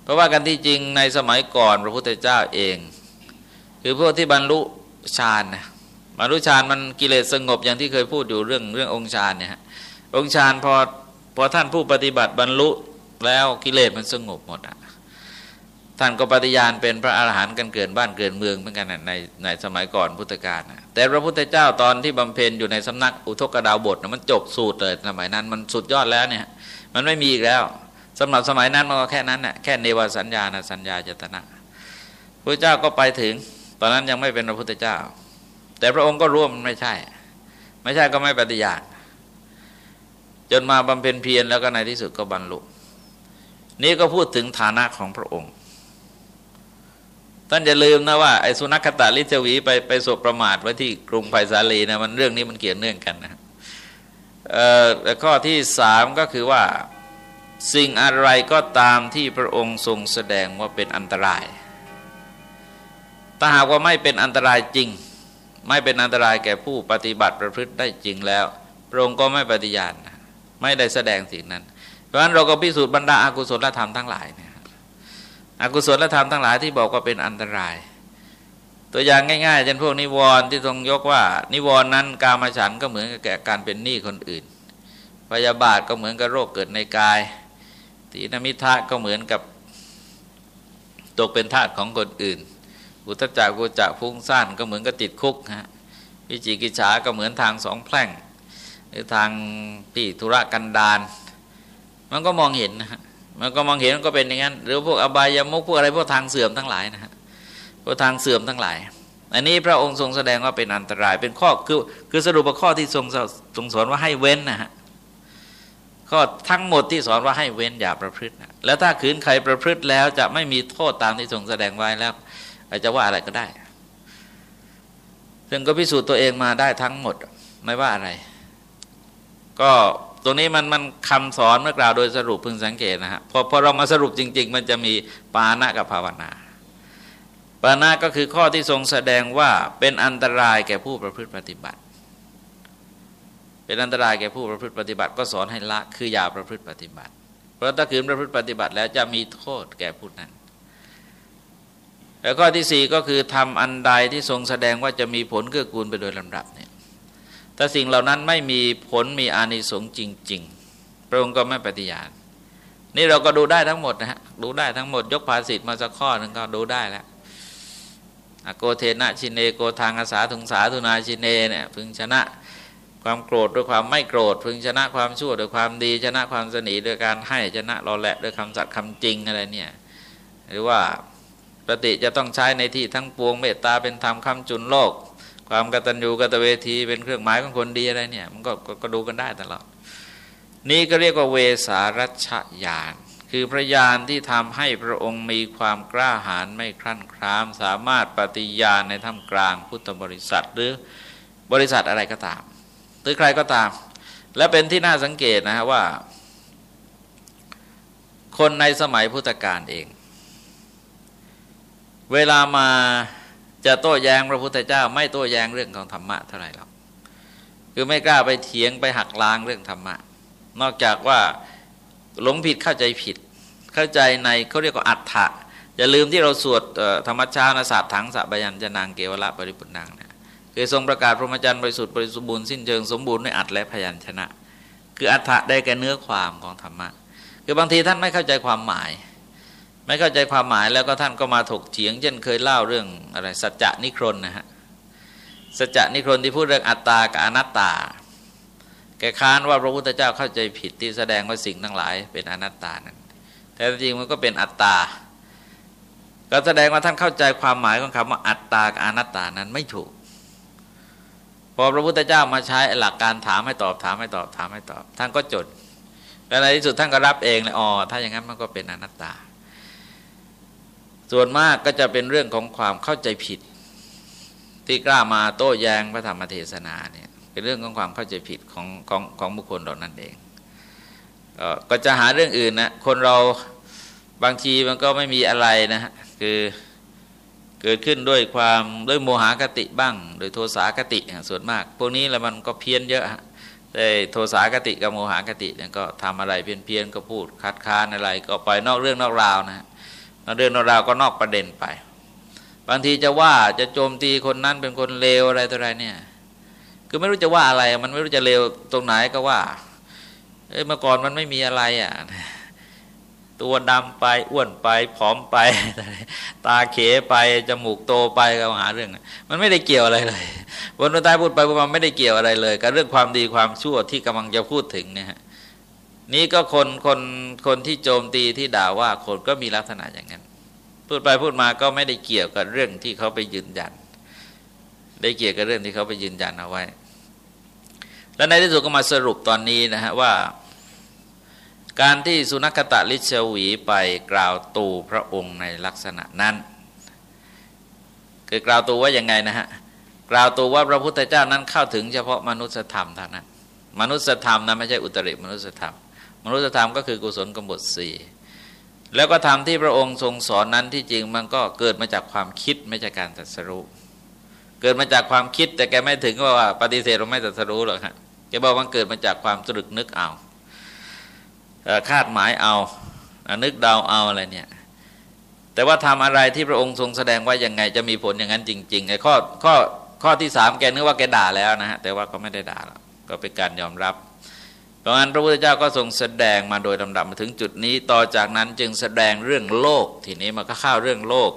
เพราะว่ากันที่จริงในสมัยก่อนพระพุทธเจ้าเอง คือพวกที่บรรลุฌานนะบรรลุฌานมันกิเลสสงบอย่างที่เคยพูดอยู่เรื่องเรื่ององค์ฌานเนี่ยฮะองค์ฌานพอ พอท่านผู้ปฏิบัติบรรลุแล้วกิเลสมันสงบหมดอะท่านก็ปฏิญาณเป็นพระอาหารหันต์กันเกินบ้านเกินเมืองเหมือนกันในในสมัยก่อนพุทธกาลนะแต่พระพุทธเจ้าตอนที่บำเพ็ญอยู่ในสำนักอุทกดาวบทนะมันจบสูตรเลยสมัยนั้นมันสุดยอดแล้วเนี่ยมันไม่มีอีกแล้วสำหรับสมัยนั้นมันก็แค่นั้นแหละแค่เนวสัญญาณสัญญาจตนะพระเจ้าก็ไปถึง ตอนนั้นยังไม่เป็นพระพุทธเจ้า แต่พระองค์ก็ร่วมไม่ใช่ ไม่ใช่ก็ไม่ปฏิญาณ จนมาบำเพ็ญเพียรแล้วก็ในที่สุดก็บรรลุ นี่ก็พูดถึงฐานะของพระองค์ ท่านจะลืมนะว่าไอ้สุนัขตาลิจวีไปไปสบประมาทไว้ที่กรุงไผ่สาลีนะมันเรื่องนี้มันเกี่ยวเนื่องกันนะข้อที่สามก็คือว่าสิ่งอะไรก็ตามที่พระองค์ทรงแสดงว่าเป็นอันตราย ถ้าหากว่าไม่เป็นอันตรายจริง ไม่เป็นอันตรายแก่ผู้ปฏิบัติประพฤติได้จริงแล้ว พระองค์ก็ไม่ปฏิญาณ ไม่ได้แสดงสิ่งนั้น เพราะฉะนั้นเราก็พิสูจน์บรรดาอากุศลธรรมทั้งหลายเนี่ยอกุศลธรรมทั้งหลายที่บอกว่าเป็นอันตราย ตัวอย่างง่ายๆเช่นพวกนิวรณ์ที่ทรงยกว่า นิวรณ์นั้นกามฉันก็เหมือนกับแก่การเป็นหนี้คนอื่น พยาบาทก็เหมือนกับโรคเกิดในกายตีนมิทะก็เหมือนกับตกเป็นทาสของคนอื่น อุตจักกุจักฟุ้งซ่านก็เหมือนกับติดคุกฮะวิจิกิจฉาก็เหมือนทางสองแพร่ง หรือทางพี่ธุระกันดารมันก็มองเห็นนะฮะมันก็มองเห็นมันก็เป็นอย่างนั้น หรือพวกอบายามุกพวกอะไรพวกทางเสื่อมทั้งหลายนะฮะพวกทางเสื่อมทั้งหลาย อันนี้พระองค์ทรงแสดงว่าเป็นอันตราย เป็นข้อคือคือสรุปข้อที่ทรงทรงสอนว่าให้เว้นนะฮะข้อทั้งหมดที่สอนว่าให้เว้นอย่าประพฤตินะแล้วถ้าขืนใครประพฤติแล้วจะไม่มีโทษตามที่ทรงแสดงไว้แล้วอาจจะว่าอะไรก็ได้ ซึ่งก็พิสูจน์ตัวเองมาได้ทั้งหมดไม่ว่าอะไร ก็ตรงนี้มันมันคำสอนเมื่อกล่าวโดยสรุปพึงสังเกตนะฮะพอพอเรามาสรุปจริง ๆ มันจะมีปานะกับภาวนาปานะก็คือข้อที่ทรงแสดงว่าเป็นอันตรายแก่ผู้ประพฤติปฏิบัติ เป็นอันตรายแก่ผู้ประพฤติปฏิบัติ ก็สอนให้ละคืออย่าประพฤติปฏิบัติ เพราะถ้าขืนประพฤติปฏิบัติแล้วจะมีโทษแก่ผู้นั้นแล้วข้อที่สี่ก็คือทำอันใดที่ทรงแสดงว่าจะมีผลเกื้อกูลไปโดยลำดับเนี่ย ถ้าสิ่งเหล่านั้นไม่มีผลมีอานิสงส์จริง ๆ พระองค์ก็ไม่ปฏิญาณนี่เราก็ดูได้ทั้งหมดนะฮะดูได้ทั้งหมด ยกภาษิตมาสักข้อหนึ่งก็ดูได้แล้วโกเทนะชินเนโกทางอาสาทุงสาทุนาชินเนเนี่ยพึงชนะความโกรธด้วยความไม่โกรธ พึงชนะความชั่วด้วยความดี ชนะความสนีด้วยการให้ชนะรอแหละด้วยคำสัตย์คำจริงอะไรเนี่ยหรือว่าปฏิจะต้องใช้ในที่ทั้งปวงเมตตาเป็นธรรมคำจุนโลก ความกตัญญูกตเวทีเป็นเครื่องหมายของคนดีอะไรเนี่ย มันก็ก็ดูกันได้ตลอด นี่ก็เรียกว่าเวสารัชญาณคือพระญาณที่ทำให้พระองค์มีความกล้าหาญไม่ครั่นคราม สามารถปฏิญาณในท่ามกลางพุทธบริษัทหรือบริษัทอะไรก็ตาม หรือใครก็ตาม และเป็นที่น่าสังเกตนะฮะว่า คนในสมัยพุทธกาลเอง เวลามา จะโต้แย้งพระพุทธเจ้า ไม่โต้แย้งเรื่องของธรรมะเท่าไหร่หรอกคือไม่กล้าไปเถียงไปหักล้างเรื่องธรรมะ นอกจากว่าหลงผิดเข้าใจผิด เข้าใจในเขาเรียกว่าอัฏฐะอย่าลืมที่เราสวดธรรมชาติศาสตร์ถังสัพยัญจะนางเกวละปริปุนังเนี่ยคือทรงประกาศพรหมจรรย์บริสุทธิ์บริสุทธิ์บุญสิ้นเชิงสมบูรณ์ในอัตและพยัญชนะ คืออัฏฐะได้แก่เนื้อความของธรรมะ คือบางทีท่านไม่เข้าใจความหมาย ไม่เข้าใจความหมายแล้วก็ท่านก็มาถกเถียง เช่นเคยเล่าเรื่องอะไรสัจจะนิครนนะฮะสัจจะนิครนที่พูดเรื่องอัตตากับอนัตตา แกค้านว่าพระพุทธเจ้าเข้าใจผิดที่แสดงว่าสิ่งทั้งหลาย เป็นอนัตตานั้น แต่จริงมันก็เป็นอัตตา ก็แสดงว่าท่านเข้าใจความหมายของคำว่าอัตตากับอนัตตานั้นไม่ถูก พอพระพุทธเจ้ามาใช้หลักการถามให้ตอบถามให้ตอบถามให้ตอบ ท่านก็จด แล้วในที่สุดท่านก็รับเองเลยอ๋อถ้าอย่างนั้นมันก็เป็นอนัตตา ส่วนมากก็จะเป็นเรื่องของความเข้าใจผิด ที่กล้ามาโต้แย้งพระธรรมเทศนาเนี่ยเป็นเรื่องของความเข้าใจผิดของของของบุคคลเหล่านั้นเองก็จะหาเรื่องอื่นนะคนเราบางทีมันก็ไม่มีอะไรนะฮะคือเกิดขึ้นด้วยความด้วยโมหากติบ้างโดยโทสากติส่วนมาก พวกนี้แล้วมันก็เพี้ยนเยอะแต่โทสากติกับโมหากติเนี่ยก็ทำอะไรเพี้ยนเพียนก็พูดคัดค้านอะไร ก็ไปนอกเรื่องนอกราวนะ เรื่องราวก็นอกประเด็นไป บางทีจะว่าจะโจมตีคนนั้นเป็นคนเลวอะไรตัวไรเนี่ย คือไม่รู้จะว่าอะไร มันไม่รู้จะเลวตรงไหนก็ว่า เอ้เมื่อก่อนมันไม่มีอะไรอะตัวดำไปอ้วนไปผอมไป ตาเขไปจมูกโตไปก็หาเรื่อง มันไม่ได้เกี่ยวอะไรเลยบนตายพูดไปมันไม่ได้เกี่ยวอะไรเลยกับเรื่องความดีความชั่วที่กำลังจะพูดถึงเนี่ย นี่ก็คนคนคนที่โจมตีที่ด่าว่าคนก็มีลักษณะอย่างนั้น พูดไปพูดมาก็ไม่ได้เกี่ยวกับเรื่องที่เขาไปยืนยัน ได้เกี่ยวกับเรื่องที่เขาไปยืนยันเอาไว้ แล้วในที่สุดก็มาสรุปตอนนี้นะฮะว่า การที่สุนัขตะลิชวีไปกล่าวตูพระองค์ในลักษณะนั้นคือกล่าวตูว่าอย่างไงนะฮะกล่าวตูว่าพระพุทธเจ้านั้นเข้าถึงเฉพาะมนุษยธรรมเท่านั้นมนุษยธรรมนะไม่ใช่อุตริมนุษยธรรม มนุษยธรรมก็คือกุศลกบฏสี่แล้วก็ทำที่พระองค์ทรงสอนนั้นที่จริงมันก็เกิดมาจากความคิดไม่ใช่การตรัสรู้เกิดมาจากความคิดแต่แกไม่ถึงว่าปฏิเสธเราไม่ตรัสรู้หรอกฮะแกบอกมันเกิดมาจากความตรึกนึกเอาคาดหมายเอานึกเดาเอาอะไรเนี่ยแต่ว่าทำอะไรที่พระองค์ทรงแสดงว่ายังไงจะมีผลอย่างนั้นจริงๆไอ้ข้อข้อข้อที่สามแกนึกว่าแกด่าแล้วนะฮะแต่ว่าก็ไม่ได้ด่าหรอกก็เป็นการยอมรับ เพราะงั้นพระพุทธเจ้าก็ทรงแสดงมาโดยลำดับมาถึงจุดนี้ ต่อจากนั้นจึงแสดงเรื่องโลก ทีนี้มันก็เข้าเรื่องโลก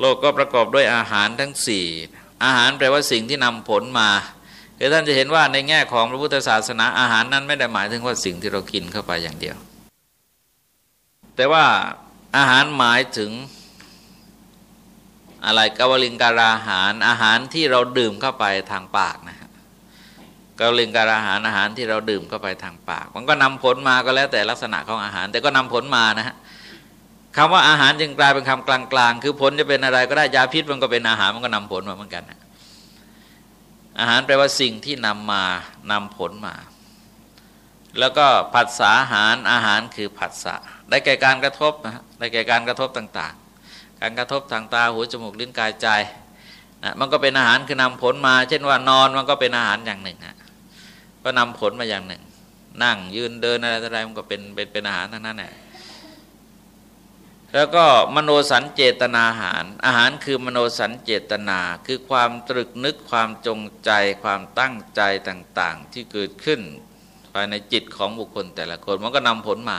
โลกก็ประกอบด้วยอาหารทั้งสี่อาหารแปลว่าสิ่งที่นำผลมาคือท่านจะเห็นว่าในแง่ของพระพุทธศาสนาอาหารนั้นไม่ได้หมายถึงว่าสิ่งที่เรากินเข้าไปอย่างเดียว แต่ว่าอาหารหมายถึงอะไรกวลิงการาหารอาหารที่เราดื่มเข้าไปทางปากนะ กาลิงการอาหารอาหารที่เราดื่มเข้าไปทางปาก มันก็นำผลมาก็แล้วแต่ลักษณะของอาหาร แต่ก็นำผลมานะฮะคำว่าอาหารจึงกลายเป็นคำกลางๆ คือผลจะเป็นอะไรก็ได้ยาพิษมันก็เป็นอาหารมันก็นำผลมาเหมือนกันอาหารแปลว่าสิ่งที่นำมานำผลมา แล้วก็ผัสสะอาหารอาหารคือผัสสะได้แก่การกระทบนะได้แก่การกระทบต่างๆ การกระทบทางตาหูจมูกลิ้นกายใจนะมันก็เป็นอาหารคือนำผลมา เช่นว่านอนมันก็เป็นอาหารอย่างหนึ่งนะ ก็นำผลมาอย่างหนึ่ง นั่งยืนเดินอะไรอะไรมันก็เป็นเป็นเป็นอาหารทั้งนั้นแหละแล้วก็มโนสัญเจตนาอาหาร อาหารคือมโนสัญเจตนา คือความตรึกนึกความจงใจ ความตั้งใจต่างๆ ที่เกิดขึ้นภายในจิตของบุคคลแต่ละคนมันก็นำผลมา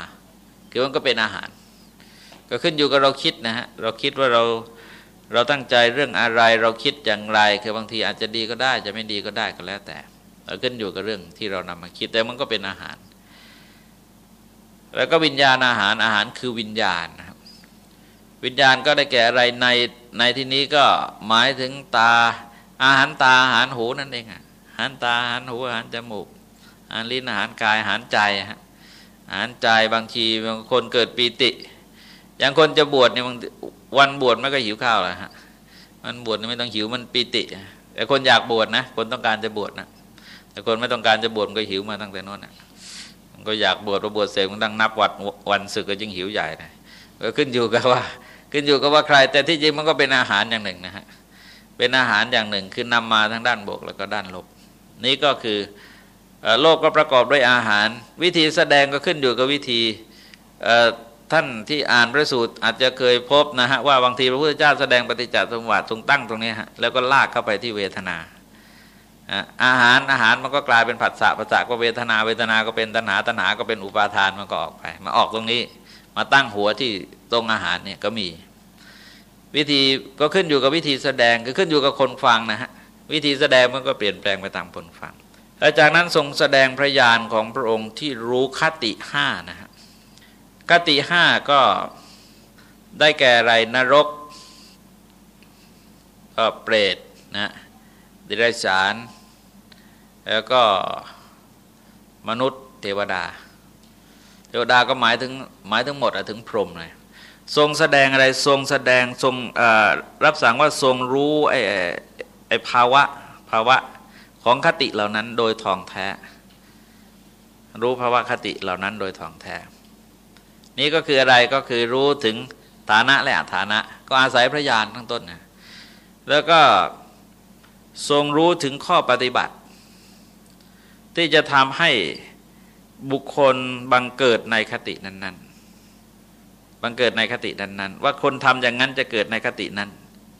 คือมันก็เป็นอาหาร ก็ขึ้นอยู่กับเราคิดนะฮะเราคิดว่าเราเราตั้งใจเรื่องอะไรเราคิดอย่างไร คือบางทีอาจจะดีก็ได้จะไม่ดีก็ได้ก็แล้วแต่ ขึ้นอยู่กับเรื่องที่เรานำมาคิดแต่มันก็เป็นอาหาร แล้วก็วิญญาณอาหารอาหารคือวิญญาณนะครับวิญญาณก็ได้แก่อะไรในในที่นี้ก็หมายถึงตา อาหารตาอาหารหูนั่นเองอาหารตาอาหารหูอาหารจมูกอาหารลิ้นอาหารกายอาหารใจฮะอาหารใจบางทีบางคนเกิดปีติ อย่างคนจะบวชเนี่ยวันบวชไม่ก็หิวข้าวแล้วฮะมันบวชไม่ต้องหิวมันปีติแต่คนอยากบวชนะ คนต้องการจะบวชนะ แต่คนไม่ต้องการจะบวชก็หิวมาตั้งแต่นนนะมันก็อยากบวชพอบวชเสร็จมันตั้งนับวัดวันศึกก็ยิ่งหิวใหญ่นะก็ขึ้นอยู่กับว่า ขึ้นอยู่กับว่าใคร แต่ที่จริงมันก็เป็นอาหารอย่างหนึ่งนะฮะเป็นอาหารอย่างหนึ่งคือนำมาทั้งด้านบวกแล้วก็ด้านลบ นี่ก็คือโลกก็ประกอบด้วยอาหาร วิธีแสดงก็ขึ้นอยู่กับวิธีท่านที่อ่านพระสูตรอาจจะเคยพบนะฮะว่าบางทีพระพุทธเจ้าแสดงปฏิจจสมบัติทรงตั้งตรงนี้ฮะแล้วก็ลากเข้าไปที่เวทนา อาหารอาหารมันก็กลายเป็นผัสสะผัสสะก็เวทนาเวทนาก็เป็นตัณหาตัณหาก็เป็นอุปาทานมันก็ออกไปมาออกตรงนี้ มาตั้งหัวที่ตรงอาหารเนี่ยก็มี วิธีก็ขึ้นอยู่กับวิธีแสดงก็ขึ้นอยู่กับคนฟังนะฮะวิธีแสดงมันก็เปลี่ยนแปลงไปตามคนฟังแล้วจากนั้นทรงแสดงพระญาณของพระองค์ที่รู้คติห้านะฮะคติห้าก็ได้แก่ไรนรกก็เปรตนะดิรัจฉาน แล้วก็มนุษย์เทวดา เทวดาก็หมายถึงหมายถึงหมดอะถึงพรหมเลยทรงแสดงอะไรทรงแสดงทรงรับสั่งว่าทรงรู้ไอ้ไอ้ภาวะภาวะของคติเหล่านั้นโดยทองแท้ รู้ภาวะคติเหล่านั้นโดยทองแท้ นี่ก็คืออะไรก็คือรู้ถึงฐานะและอัฐานะ ก็อาศัยพระญาณทั้งต้นนะแล้วก็ทรงรู้ถึงข้อปฏิบัติ ที่จะทำให้บุคคลบังเกิดในคตินั้นๆ บังเกิดในคตินั้นๆ ว่าคนทำอย่างนั้นจะเกิดในคตินั้น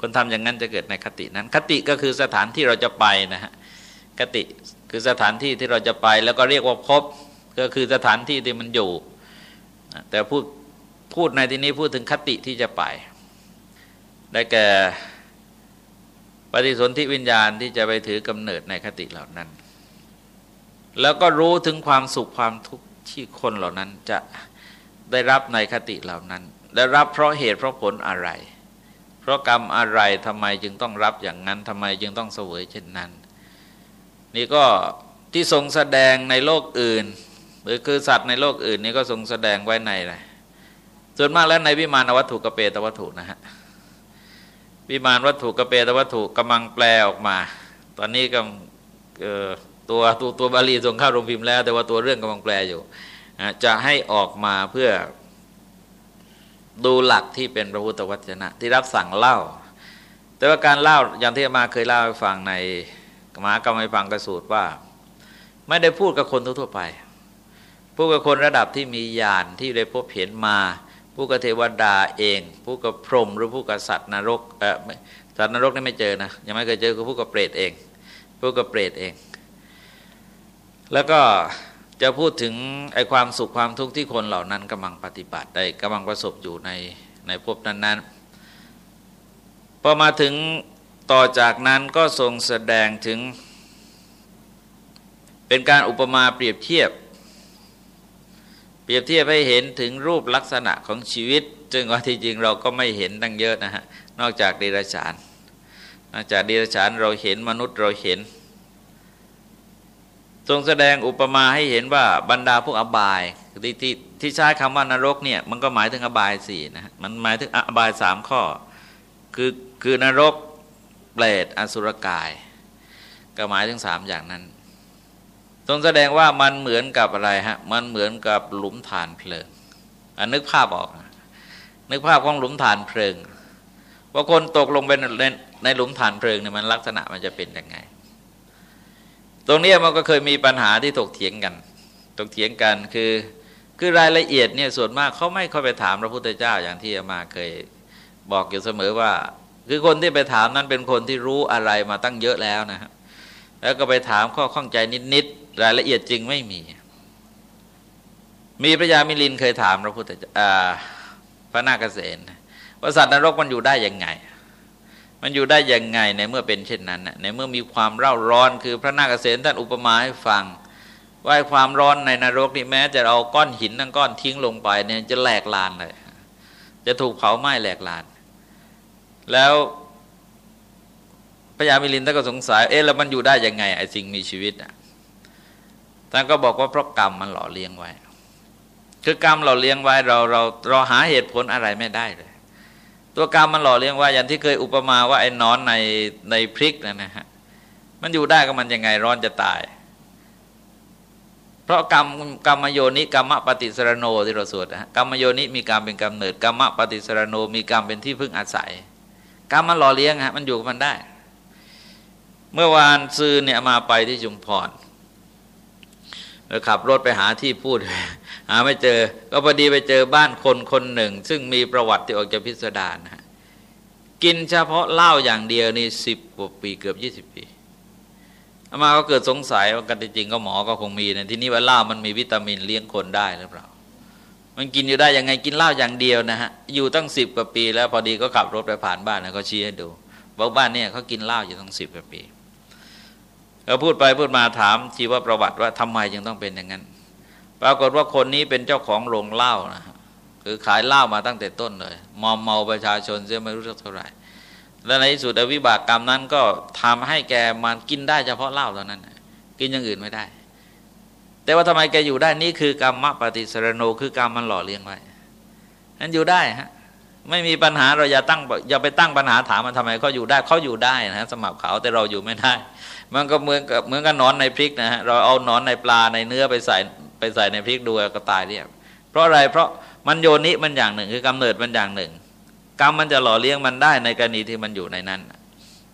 คนทำอย่างนั้นจะเกิดในคตินั้น คติก็คือสถานที่เราจะไปนะฮะคติคือสถานที่ที่เราจะไป แล้วก็เรียกว่าพบก็คือสถานที่ที่มันอยู่ แต่พูดพูดในที่นี้พูดถึงคติที่จะไป ได้แก่ปฏิสนธิวิญญาณที่จะไปถือกำเนิดในคติเหล่านั้น แล้วก็รู้ถึงความสุขความทุกข์ที่คนเหล่านั้นจะได้รับในคติเหล่านั้น และรับเพราะเหตุเพราะผลอะไร เพราะกรรมอะไรทำไมจึงต้องรับอย่างนั้นทำไมจึงต้องเสวยเช่นนั้น นี่ก็ที่ทรงแสดงในโลกอื่น หรือคือสัตว์ในโลกอื่น นี่ก็ทรงแสดงไว้ในอะไรส่วนมากแล้วในวิมานวัตถุกเปตวัตถุนะฮะวิมานวัตถุกเปตวัตถุกำลังแปลออกมา ตอนนี้ก็ ตัวตัวตัวบาลีส่งเข้าโรงพิมพ์แล้ว แต่ว่าตัวเรื่องกำลังแปลอยู่ จะให้ออกมาเพื่อดูหลักที่เป็นพระพุทธวจนะ ที่รับสั่งเล่า แต่ว่าการเล่าอย่างที่มาเคยเล่าให้ฟังในมากรรมฟังกระสูตรว่า ไม่ได้พูดกับคนทั่วไปพูดกับคนระดับที่มีญาณที่ได้พบเห็นมาผู้กับเทวดาเองผู้กับพรหมหรือผู้กับสัตว์นรกเออสัตว์นรกนี่ไม่เจอนะยังไม่เคยเจอคือผู้กับเปรตเองผู้กับเปรตเอง แล้วก็จะพูดถึงไอ้ความสุขความทุกข์ที่คนเหล่านั้นกำลังปฏิบัติได้กำลังประสบอยู่ในในภพนั้นๆพอมาถึงต่อจากนั้นก็ทรงแสดงถึง เป็นการอุปมาเปรียบเทียบ เปรียบเทียบให้เห็นถึงรูปลักษณะของชีวิตซึ่งว่าที่จริงเราก็ไม่เห็นตั้งเยอะนะฮะนอกจากเดรัจฉานนอกจากเดรัจฉานเราเห็นมนุษย์เราเห็น ทรงแสดงอุปมาให้เห็นว่าบรรดาพวกอบายที่ที่ที่ใช้คำว่านรกเนี่ยมันก็หมายถึงอบายสี่นะมันหมายถึงอบายสามข้อ คือคือนรกเปรตอสุรกาย ก็หมายถึงสามอย่างนั้นตรงแสดงว่ามันเหมือนกับอะไรฮะมันเหมือนกับหลุมฐานเพลิงอันนึกภาพออกนึกภาพของหลุมฐานเพลิงว่าคนตกลงไปในในหลุมฐานเพลิงเนี่ยมันลักษณะมันจะเป็นยังไง ตรงนี้มันก็เคยมีปัญหาที่ถกเถียงกันถกเถียงกันคือคือรายละเอียดเนี่ยส่วนมากเขาไม่เข้าไปถามพระพุทธเจ้าอย่างที่อามาเคยบอกอยู่เสมอว่า คือคนที่ไปถามนั้นเป็นคนที่รู้อะไรมาตั้งเยอะแล้วนะครับแล้วก็ไปถามข้อข้องใจนิดๆรายละเอียดจริงไม่มี มีพระยามิลินเคยถามพระพุทธเจ้าพระนาคเษนว่าสัตว์นรกมันอยู่ได้ยังไง มันอยู่ได้ยังไงในเมื่อเป็นเช่นนั้นในเมื่อมีความเร่าร้อนคือพระนาคเษนท่านอุปมาให้ฟัง ว่าความร้อนในนรกนี่แม้จะเอาก้อนหินทั้งก้อนทิ้งลงไปเนี่ยจะแหลกลานเลย จะถูกเผาไหม้แหลกลาน แล้วพระยามิลินท่านก็สงสัยเอ๊ะแล้วมันอยู่ได้ยังไงไอ้สิ่งมีชีวิตอะท่านก็บอกว่าเพราะกรรมมันหล่อเลี้ยงไว้ คือกรรมหล่อเลี้ยงไว้เราเราเราหาเหตุผลอะไรไม่ได้เลย ตัวกรรมมันหล่อเลี้ยงไว้อย่างที่เคยอุปมาว่าไอ้นอนในในพริกนั่นนะฮะมันอยู่ได้ก็มันยังไงร้อนจะตาย เพราะกรรมกรรมโยนิกรรมปฏิสรโนที่เราสวดนะกรรมโยนิมีกรรมเป็นกำเนิดกรรมปฏิสรโนมีกรรมเป็นที่พึ่งอาศัยกรรมมันหล่อเลี้ยงฮะมันอยู่กับมันได้ เมื่อวานซื้อเนี่ยมาไปที่จุมพรแล้วขับรถไปหาที่พูด หาไม่เจอ ก็พอดีไปเจอบ้านคนคนหนึ่ง ซึ่งมีประวัติที่ออกจากพิสดารนะกินเฉพาะเหล้าอย่างเดียวนี่สิบกว่าปีเกือบยี่สิบปีอามาก็เกิดสงสัยว่ากันจริงก็หมอก็คงมีนะที่นี่ว่าเหล้ามันมีวิตามินเลี้ยงคนได้หรือเปล่า มันกินอยู่ได้ยังไงกินเหล้าอย่างเดียวนะฮะอยู่ตั้งสิบกว่าปี แล้วพอดีก็ขับรถไปผ่านบ้านแล้วก็ชี้ให้ดูบอกบ้านเนี่ยเขากินเหล้าอยู่ตั้งสิบกว่าปีเราพูดไปพูดมาถามชีวประวัติว่าทำไมจึงต้องเป็นอย่างนั้น ปรากฏว่าคนนี้เป็นเจ้าของโรงเหล้านะคือขายเหล้ามาตั้งแต่ต้นเลย มอมเมาประชาชนเสียไม่รู้เท่าไหร่ และในที่สุดวิบากกรรมนั้นก็ทำให้แกมันกินได้เฉพาะเหล้าเท่านั้น กินอย่างอื่นไม่ได้ แต่ว่าทำไมแกอยู่ได้นี่คือกรรมปฏิสรโนคือกรรมมันหล่อเลี้ยงไว้นั้นอยู่ได้ฮะไม่มีปัญหาเราอย่าตั้งอย่าไปตั้งปัญหาถามมันทำไมเขาอยู่ได้เขาอยู่ได้นะสมับเขาแต่เราอยู่ไม่ได้ มันก็เหมือนกับเหมือนกับนอนในพริกนะฮะเราเอานอนในปลาในเนื้อไปใส่ไปใส่ในพริกดูก็ตายเรียบเพราะอะไรเพราะมันโยนิมันอย่างหนึ่ง คือกำเนิดมันอย่างหนึ่ง กรรมมันจะหล่อเลี้ยงมันได้ในกรณีที่มันอยู่ในนั้น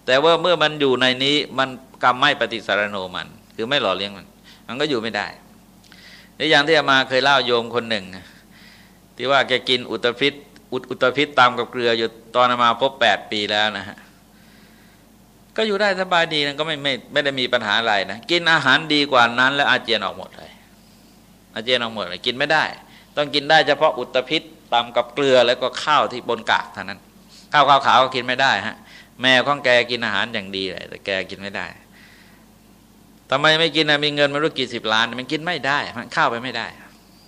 แต่ว่าเมื่อมันอยู่ในนี้มันกรรมไม่ปฏิสารโนมัน คือไม่หล่อเลี้ยงมัน มันก็อยู่ไม่ได้ในอย่างที่อามาเคยเล่าโยมคนหนึ่ง ที่ว่าแกกินอุตพิษอุตพิษตามกับเกลืออยู่ตอนอามาพบแปดปีแล้วนะฮะ ก็อยู่ได้สบายดีนะก็ไม่ไม่ไม่ได้มีปัญหาอะไรนะกินอาหารดีกว่านั้น แล้วอาเจียนออกหมดเลย อาเจียนออกหมดเลยกินไม่ได้ ต้องกินได้เฉพาะอุตพิษตามกับเกลือแล้วก็ข้าวที่บนกากเท่านั้น ข้าวขาวขาวก็กินไม่ได้ฮะแม่ของแกกินอาหารอย่างดีเลยแต่แกกินไม่ได้ทำไมไม่กินนะมีเงินไม่รู้กี่สิบล้าน มันกินไม่ได้ มันข้าวไปไม่ได้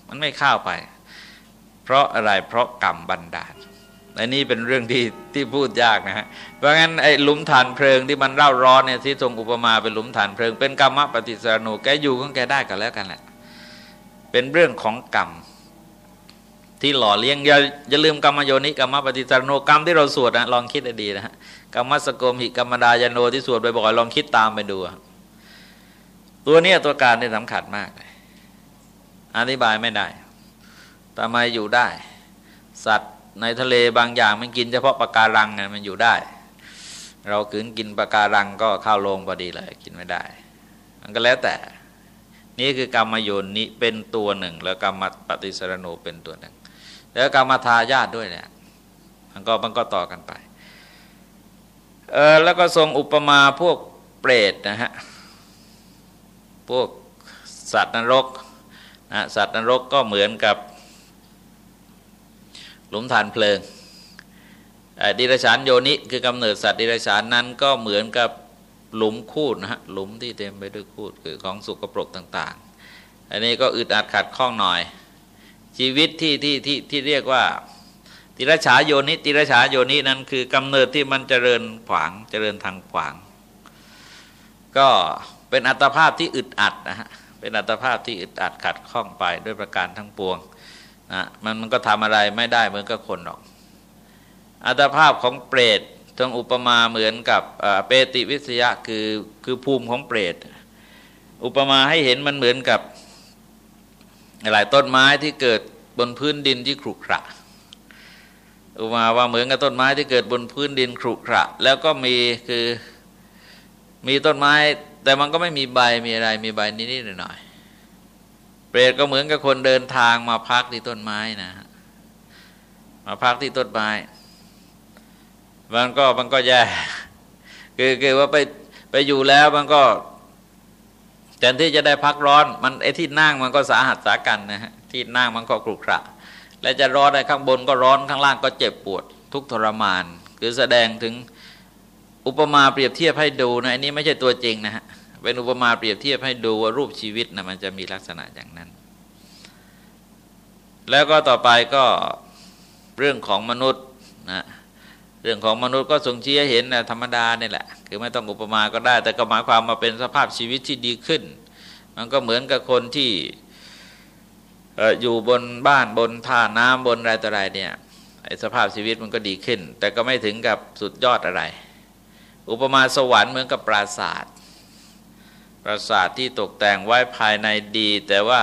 มันไม่ข้าวไป เพราะอะไรเพราะกรรมบันดาล อันนี้เป็นเรื่องที่ที่พูดยากนะฮะ เพราะงั้นไอ้หลุมฐานเพลิงที่มันเร่าร้อนเนี่ยที่ทรงอุปมาเป็นหลุมฐานเพลิง เป็นกรรมปฏิสารโนแกอยู่ของแกได้กันแล้วกันแหละ เป็นเรื่องของกรรมที่หล่อเลี้ยงอย่าอย่าลืมกรรมโยนิกรรมปฏิสารโนกรรมที่เราสวดนะลองคิดให้ดีนะฮะกรรมสกมหิกรรมดายโนที่สวดบ่อยๆลองคิดตามไปดู ตัวนี้ตัวการนี่สำคัญมากอธิบายไม่ได้ทำไมอยู่ได้ สัตว์ ในทะเลบางอย่างมันกินเฉพาะปลาการังมันอยู่ได้ เราขืนกินปลาการังก็เข้าโรงพอดีเลยกินไม่ได้ มันก็แล้วแต่ นี่คือกรรมโยนนี้เป็นตัวหนึ่ง แล้วกรรมปฏิสรโนเป็นตัวหนึ่ง แล้วกรรมทายาทด้วยเนี่ยมันก็มันก็ต่อกันไปเออแล้วก็ทรงอุปมาพวกเปรตนะฮะพวกสัตว์นรกนะสัตว์นรกก็เหมือนกับ หลุมฐานเพลิงดิรฉานโยนิคือกำเนิดสัตว์ดิรฉานนั้นก็เหมือนกับหลุมคูดนะฮะหลุมที่เต็มไปด้วยคูดคือของสุกปรกต่าง ๆ อันนี้ก็อึดอัดขัดข้องหน่อย ชีวิตที่ที่ที่ที่เรียกว่าติรฉาโยนิติรฉาโยนินั้นคือกำเนิดที่มันเจริญขวางเจริญทางขวาง ก็เป็นอัตภาพที่อึดอัดนะฮะเป็นอัตภาพที่อึดอัดขัดข้องไปด้วยประการทั้งปวง นะมันมันก็ทำอะไรไม่ได้เหมือนกับคนหรอก อัตภาพของเปรตต้องอุปมาเหมือนกับเปติวิทยะคือคือภูมิของเปรต อุปมาให้เห็นมันเหมือนกับหลายต้นไม้ที่เกิดบนพื้นดินที่ขรุขระอุปมาว่าเหมือนกับต้นไม้ที่เกิดบนพื้นดินขรุขระ แล้วก็มีคือมีต้นไม้ แต่มันก็ไม่มีใบมีอะไรมีใบนิดๆหน่อยๆ เปรตก็เหมือนกับคนเดินทางมาพักที่ต้นไม้นะมาพักที่ต้นไม้มันก็มันก็แย่คือคือว่าไปไปอยู่แล้วมันก็แทนที่จะได้พักร้อน มันไอ้ที่นั่งมันก็สาหัสสากันนะฮะที่นั่งมันก็กรุกระและจะร้อนอะไรข้างบนก็ร้อนข้างล่างก็เจ็บปวด ทุกทรมาน คือแสดงถึงอุปมาเปรียบเทียบให้ดูนะอันนี้ไม่ใช่ตัวจริงนะฮะ เป็นอุปมาเปรียบเทียบให้ดูว่ารูปชีวิตนะมันจะมีลักษณะอย่างนั้น แล้วก็ต่อไปก็เรื่องของมนุษย์นะเรื่องของมนุษย์ก็ทรงชี้ให้เห็นนะธรรมดาเนี่ยแหละ คือไม่ต้องอุปมาก็ได้ แต่ก็หมายความมาเป็นสภาพชีวิตที่ดีขึ้น มันก็เหมือนกับคนที่อยู่บนบ้านบนท่าน้ำบนอะไรต่ออะไรเนี่ยสภาพชีวิตมันก็ดีขึ้น แต่ก็ไม่ถึงกับสุดยอดอะไร อุปมาสวรรค์เหมือนกับปราสาท ปราสาทที่ตกแต่งไว้ภายในดี แต่ว่า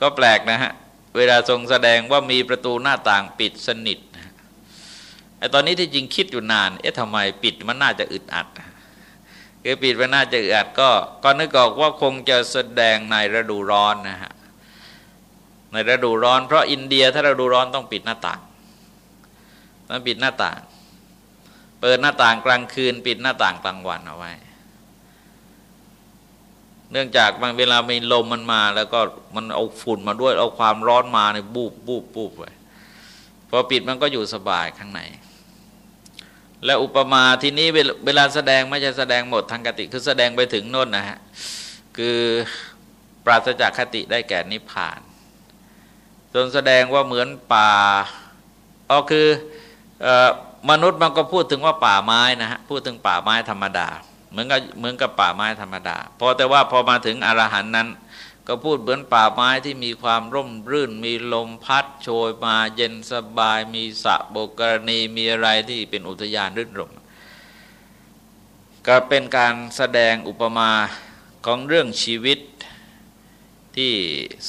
ก็แปลกนะฮะ เวลาทรงแสดงว่ามีประตูหน้าต่างปิดสนิทไอตอนนี้ที่จริงคิดอยู่นาน เอ๊ะทำไมปิดมันน่าจะอึดอัดคือปิดมันน่าจะอึดอัดก็ก็นึกออกว่าคงจะแสดงในฤดูร้อนนะฮะในฤดูร้อน เพราะอินเดียถ้าฤดูร้อนต้องปิดหน้าต่างต้องปิดหน้าต่าง เปิดหน้าต่างกลางคืน ปิดหน้าต่างกลางวันเอาไว้ เนื่องจากบางเวลามีลมมันมา แล้วก็มันเอาฝุ่นมาด้วย เอาความร้อนมาในบูบบูบบูบไปพอปิดมันก็อยู่สบายข้างใน และอุปมาทีนี้เวลาแสดงไม่ใช่แสดงหมดทางกติ คือแสดงไปถึงโน่นนะฮะคือปราศจากคติได้แก่นิพพานจนแสดงว่าเหมือนป่าอ๋อคืออมนุษย์มันก็พูดถึงว่าป่าไม้นะฮะพูดถึงป่าไม้ธรรมดา เหมือนกับเหมือนกับป่าไม้ธรรมดาพอแต่ว่าพอมาถึงอรหันนั้น ก็พูดเหมือนป่าไม้ที่มีความร่มรื่น มีลมพัดโชยมาเย็นสบาย มีสระโบกรณีมีอะไรที่เป็นอุทยานรื่นรมก็เป็นการแสดงอุปมาของเรื่องชีวิตที่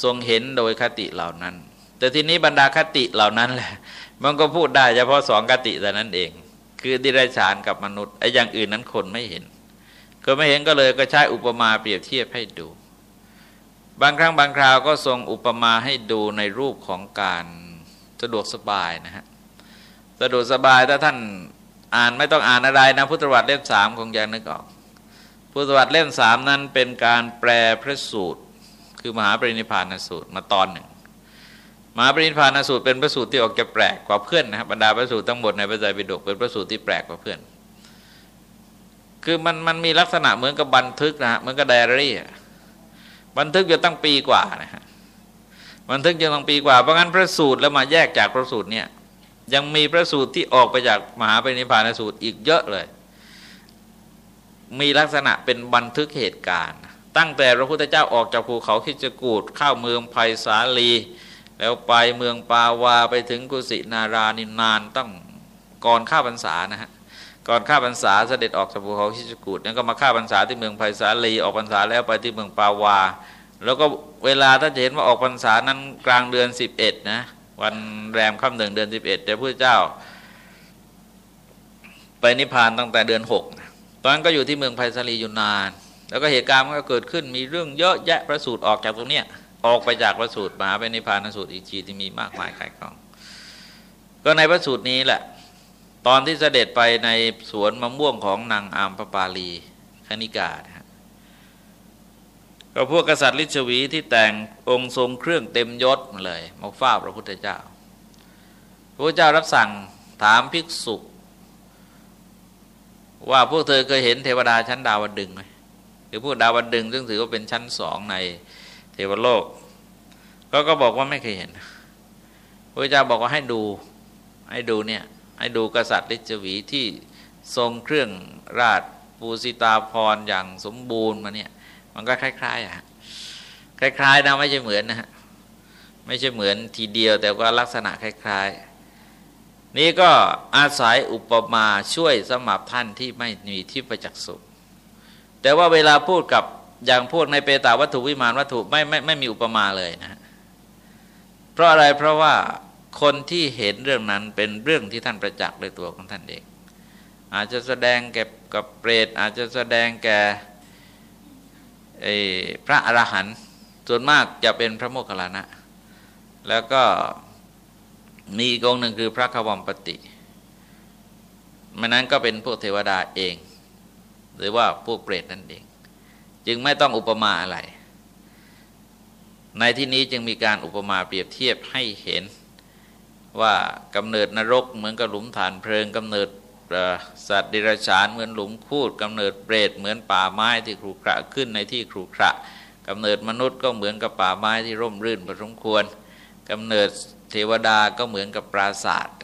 ทรงเห็นโดยคติเหล่านั้น แต่ทีนี้บรรดาคติเหล่านั้นแหละ มันก็พูดได้เฉพาะสองคติแต่นั้นเอง คือดิเรกชานกับมนุษย์ไอ้อย่างอื่นนั้นคนไม่เห็น ก็ไม่เห็นก็เลยก็ใช้อุปมาเปรียบเทียบให้ดู บางครั้งบางคราวก็ทรงอุปมาให้ดูในรูปของการสะดวกสบายนะฮะสะดวกสบายถ้าท่านอ่านไม่ต้องอ่านอะไรนะพุทธวัตรเล่มสามคงจะนึกออก พุทธวัตรเล่มสามนั้นเป็นการแปลพระสูตร คือมหาปรินิพานสูตรมาตอนหนึ่งมหาปรินิพานสูตรเป็นพระสูตรที่ออกจะแปลกกว่าเพื่อนนะครับบรรดาพระสูตรทั้งหมดในพระไตรปิฎกเป็นพระสูตรที่แปลกกว่าเพื่อน คือมันมันมีลักษณะเหมือนกับบันทึกนะฮะเหมือนกับไดอารี่บันทึกจะตั้งปีกว่านะฮะบันทึกจะต้องปีกว่าเพราะงั้นพระสูตรแล้วมาแยกจากพระสูตรเนี่ยยังมีพระสูตรที่ออกไปจากมหาปรินิพานสูตรอีกเยอะเลย มีลักษณะเป็นบันทึกเหตุการณ์ ตั้งแต่พระพุทธเจ้าออกจากภูเขาคิจกูดเข้าเมืองไผ่สาลี แล้วไปเมืองปาวาไปถึงกุสินารานินานต้องก่อนข้าพรรษานะฮะ ก่อนข้าพรรษาเสด็จออกจากภูเขาชิจกูดแล้วก็มาข้าพรรษาที่เมืองไผ่สาลีออกพรรษาแล้วไปที่เมืองปาวา แล้วก็เวลาถ้าจะเห็นว่าออกพรรษานั้นกลางเดือน 11 นะ วันแรมค่ำหนึ่งเดือน 11 แต่พระเจ้า ไปนิพพานตั้งแต่เดือน 6 ตอนนั้นก็อยู่ที่เมืองไผ่สาลีอยู่นาน แล้วก็เหตุการณ์มันก็เกิดขึ้นมีเรื่องเยอะแยะประสูตรออกจากตรงเนี้ยออกไปจากพระสูตรมหาไปนิพพานสูตรอีกทีที่มีมากมายกายกอง ก็ในพระสูตรนี้แหละ ตอนที่เสด็จไปในสวนมะม่วงของนางอามพปาลีคณิกาก็พวกกษัตริย์ลิชวีที่แต่งองค์ทรงเครื่องเต็มยศมาเลยมาฝ้าพระพุทธเจ้า พระพุทธเจ้ารับสั่งถามภิกษุว่าพวกเธอเคยเห็นเทวดาชั้นดาวดึงไหมหรือพวกดาวดึงซึ่งถือว่าเป็นชั้นสองในเทวโลก ก็ก็บอกว่าไม่เคยเห็นพระเจ้าบอกว่าให้ดูให้ดูเนี่ย ให้ดูกษัตริย์ฤชวีที่ทรงเครื่องราชปูสิตาพรอย่างสมบูรณ์มาเนี่ย มันก็คล้ายๆอะคล้ายๆนะไม่ใช่เหมือนนะฮะไม่ใช่เหมือนทีเดียวแต่ว่าลักษณะคล้าย ๆ นี้ก็อาศัยอุปมาช่วยสมับท่านที่ไม่มีที่ประจักษ์สุขแต่ว่าเวลาพูดกับอย่างพวกในเปตาวัตถุวิมานวัตถุไม่ไม่ไม่มีอุปมาเลยนะ เพราะอะไรเพราะว่า คนที่เห็นเรื่องนั้นเป็นเรื่องที่ท่านประจักษ์โดยตัวของท่านเองอาจจะแสดงแก่กับเปรตอาจจะแสดงแก่พระอรหันต์ส่วนมากจะเป็นพระโมคคัลลานะ แล้วก็มีอีกองหนึ่งคือพระขวมปติมันนั้นก็เป็นพวกเทวดาเอง หรือว่าพวกเปรตนั่นเอง จึงไม่ต้องอุปมาอะไร ในที่นี้จึงมีการอุปมาเปรียบเทียบให้เห็น ว่ากำเนิดนรกเหมือนกับหลุมฐานเพลิงกำเนิดสัตว์ดิรัจฉานเหมือนหลุมคูดกำเนิดเปรตเหมือนป่าไม้ที่ครุขระขึ้นในที่ครุขระกำเนิดมนุษย์ก็เหมือนกับป่าไม้ที่ร่มรื่นพอสมควรกำเนิดเทวดาก็เหมือนกับปราศาสตร์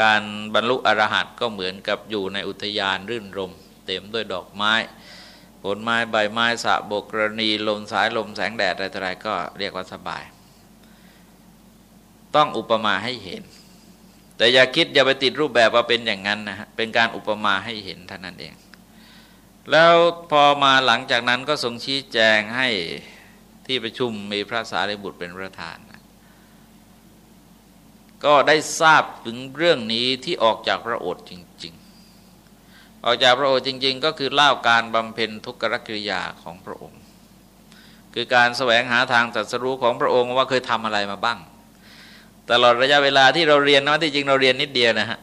การบรรลุอรหัตก็เหมือนกับอยู่ในอุทยานรื่นรม เต็มด้วยดอกไม้ ผลไม้ใบไม้สะบกกรณีลมสายลมแสงแดดอะไรต่ออะไรก็เรียกว่าสบาย ต้องอุปมาให้เห็น แต่อย่าคิดอย่าไปติดรูปแบบว่าเป็นอย่างนั้นนะฮะเป็นการอุปมาให้เห็นเท่านั้นเอง แล้วพอมาหลังจากนั้นก็ทรงชี้แจงให้ที่ประชุมมีพระสารีบุตรเป็นประธานก็ได้ทราบถึงเรื่องนี้ที่ออกจากพระโอษฐ์จริง ๆ ออกจากพระโอษฐ์จริง ๆ ก็คือเล่าการบำเพ็ญทุกขกิริยาของพระองค์ คือการแสวงหาทางตรัสรู้ของพระองค์ว่าเคยทำอะไรมาบ้าง ตลอดระยะเวลาที่เราเรียนนะที่จริงเราเรียนนิดเดียวนะฮะ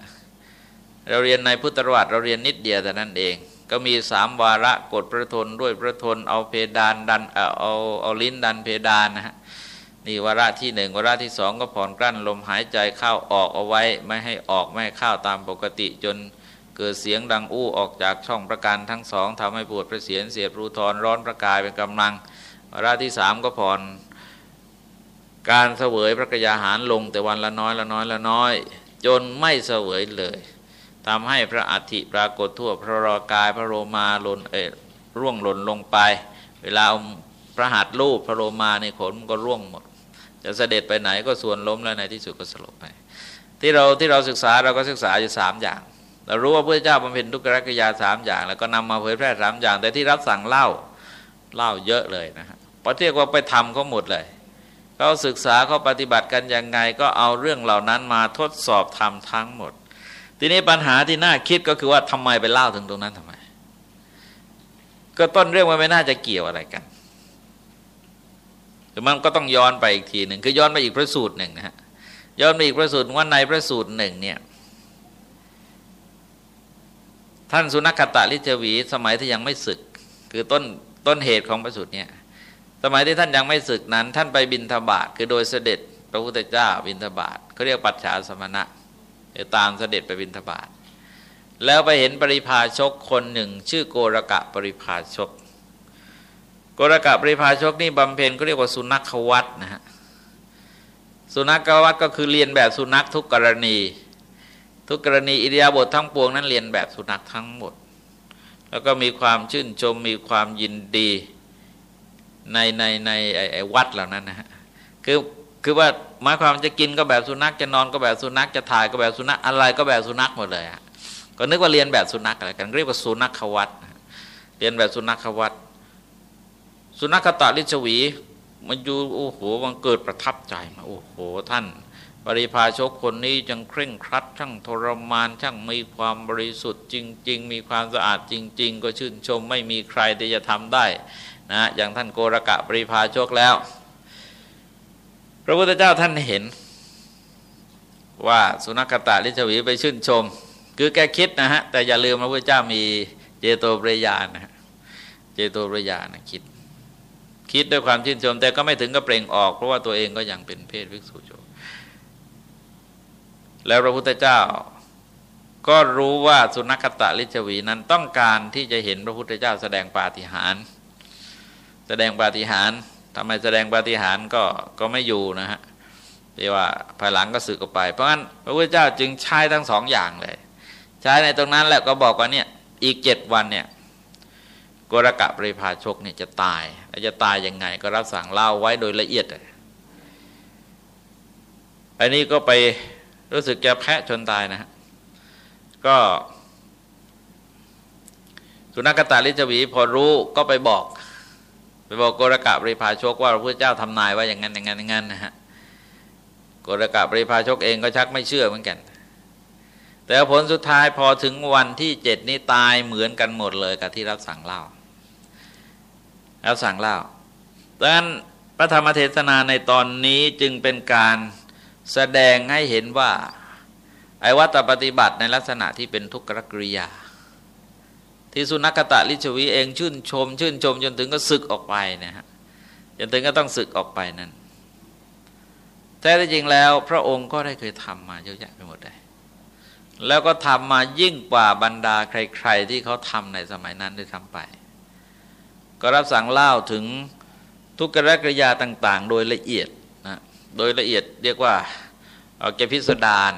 เราเรียนในพุทธประวัติเราเรียนนิดเดียวแต่นั้นเอง ก็มีสามวาระกดพระทนด้วยพระทนเอาเพดานดันเอาเอาเอาลิ้นดันเพดานนะฮะนี่วาระที่หนึ่งวาระที่สองก็ผ่อนกลั้นลมหายใจเข้าออกเอาไว้ ไม่ให้ออกไม่ให้เข้าตามปกติจนเกิดเสียงดังอู้ออกจากช่องประการทั้งสองทำให้ปวดประเสียนเสียดรูทรร้อนประกายเป็นกำลังวาระที่สามก็ผ่อน การเสวยพระกยาหารลงแต่วันละน้อยละน้อยละน้อย จนไม่เสวยเลยทำให้พระอัฐิปรากฏทั่วพระรอกายพระโรมาหล่นเอร่วงหล่นลงไป เวลาพระหัตถ์รูปพระโรมาในขนมันก็ร่วงหมด จะเสด็จไปไหนก็ส่วนล้มแล้วในที่สุดก็สลบไป ที่เราที่เราศึกษาเราก็ศึกษาอยู่สามอย่าง เรารู้ว่าพระเจ้าบำเพ็ญทุกขกิยาสามอย่าง แล้วก็นำมาเผยแพร่สามอย่าง แต่ที่รับสั่งเล่าเล่าเยอะเลยนะฮะพราะเทียกว่าไปทำเขาหมดเลย เขาศึกษาเขาปฏิบัติกันยังไง ก็เอาเรื่องเหล่านั้นมาทดสอบทำทั้งหมด ทีนี้ปัญหาที่น่าคิดก็คือว่าทำไมไปเล่าถึงตรงนั้นทำไม ก็ต้นเรื่องมันไม่น่าจะเกี่ยวอะไรกันแต่มันก็ต้องย้อนไปอีกทีหนึ่งคือย้อนไปอีกพระสูตรหนึ่งนะฮะย้อนไปอีกพระสูตรว่าในพระสูตรหนึ่งเนี่ยท่านสุนัขตะลิจวี สมัยที่ยังไม่ศึก คือต้นต้นเหตุของพระสูตรเนี่ย สมัยที่ท่านยังไม่ศึกนั้น ท่านไปบินทบาทคือโดยเสด็จพระพุทธเจ้าบินทบาทเขาเรียกปัจฉาสมณะตามเสด็จไปบินทบาทแล้วไปเห็นปริพาชกคนหนึ่ง ชื่อโกรกะปริพาชก โกรกะปริภาชกนี่บำเพ็ญก็เรียกว่าสุนัขวัตนะฮะสุนัขวัตก็คือเรียนแบบสุนัขทุกกรณี ทุกกรณีอิริยาบถทั้งปวงนั้นเรียนแบบสุนัขทั้งหมด แล้วก็มีความชื่นชมมีความยินดี ในในในไอ้วัดเหล่านั้นนะฮะคือคือว่าหมายความจะกินก็แบบสุนัขจะนอนก็แบบสุนัขจะถ่ายก็แบบสุนัขอะไรก็แบบสุนัขหมดเลยอะก็นึกว่าเรียนแบบสุนัขอะไรกันเรียกว่าสุนัขวัตเรียนแบบสุนัขวัตสุนัขตาลิชวีมันอยู่โอ้โหมันเกิดประทับใจมาโอ้โหท่านปริพาชกคนนี้จังเคร่งครัดช่างทรมานช่างมีความบริสุทธิ์จริง ๆ มีความสะอาดจริง ๆ ก็ชื่นชมไม่มีใครที่จะทำได้ นะอย่างท่านโกรกะปริพาชกแล้ว พระพุทธเจ้าท่านเห็น ว่าสุนัขตาลิชวีไปชื่นชม คือแกคิดนะฮะ แต่อย่าลืมพระพุทธเจ้ามีเจโตปริยานะเจโตปริยานะคิด คิดด้วยความชื่นชม แต่ก็ไม่ถึงกับเปล่งออก เพราะว่าตัวเองก็ยังเป็นเพศวิกสุโยแล้วพระพุทธเจ้าก็รู้ว่าสุนัขตะลิชวีนั้นต้องการที่จะเห็นพระพุทธเจ้าแสดงปาฏิหาริย์ แสดงปาฏิหาริย์ทำไมแสดงปาฏิหาริย์ก็ก็ไม่อยู่นะฮะที่ว่าภายหลังก็สึกออกไป เพราะงั้นพระพุทธเจ้าจึงใช้ทั้งสองอย่างเลย ใช้ในตรงนั้นแหละก็บอกว่าเนี่ยอีกเจ็ดวันเนี่ยกรกะปริพาชกเนี่ยจะตายแล้วจะตายยังไง ก็รับสั่งเล่าไว้โดยละเอียดอันนี้ก็ไปรู้สึกจะแพะชนตายนะฮะก็สุนัขตาลิจวีพอรู้ก็ไปบอก ไปบอกโกรกะบริพาชกว่าพระพุทธเจ้าทำนายว่าอย่างนั้นอย่างนั้นอย่างนั้นนะฮะโกรกะบริพาชกเองก็ชักไม่เชื่อเหมือนกัน แต่ผลสุดท้ายพอถึงวันที่เจ็ดนี้ตายเหมือนกันหมดเลยกับที่รับสั่งเล่ารับสั่งเล่าดังนั้นพระธรรมเทศนาในตอนนี้จึงเป็นการแสดงให้เห็นว่าไอ้วัตปฏิบัติในลักษณะที่เป็นทุกขกริยา ที่สุนัขตะลิชวีเองชื่นชม ชื่นชมจนถึงก็ศึกออกไปนะฮะจนถึงก็ต้องศึกออกไปนั้นแท้จริงแล้ว พระองค์ก็ได้เคยทำมาเยอะแยะไปหมดเลยแล้วก็ทำมายิ่งกว่าบรรดาใคร ๆ ที่เขาทำในสมัยนั้นได้ทำไป ก็รับสั่งเล่าถึงทุกขกริยาต่าง ๆ โดยละเอียดนะโดยละเอียดเรียกว่าเอาแกพิสดาร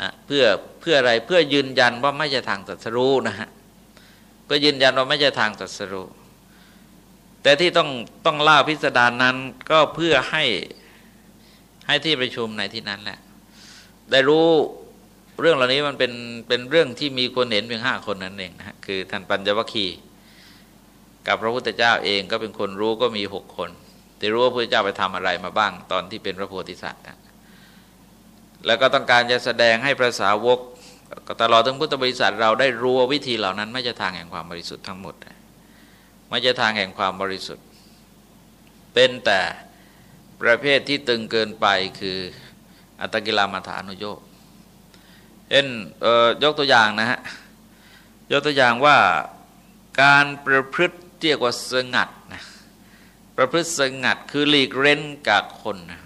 นะเพื่อเพื่ออะไรเพื่อยืนยันว่าไม่ใช่ทางตัดสรู้นะฮะ เพื่อยืนยันว่าไม่ใช่ทางตัสรู้แต่ที่ต้องต้องเล่าพิสดารนั้นก็เพื่อให้ให้ที่ประชุมในที่นั้นแหละ ได้รู้เรื่องเหล่านี้มันเป็นเป็นเรื่องที่มีคนเห็นเพียงห้าคนนั้นเองนะคือท่านปัญจวัคคีย์กับพระพุทธเจ้าเองก็เป็นคนรู้ก็มีหกคนที่รู้ว่าพระพุทธเจ้าไปทำอะไรมาบ้างตอนที่เป็นพระโพธิสัตว์นะแล้วก็ต้องการจะแสดงให้พระสาวก ตลอดทั้งพุทธบริษัทเราได้รู้วิธีเหล่านั้น ไม่ใช่ทางแห่งความบริสุทธิ์ทั้งหมด ไม่ใช่ทางแห่งความบริสุทธิ์ เป็นแต่ประเภทที่ตึงเกินไปคืออัตกิลามาฐานุโยกเอ็นยกตัวอย่างนะฮะ ยกตัวอย่างว่าการประพฤติเรียกว่าสงัดนะประพฤติสงัดคือหลีกเร้นกับคนนะ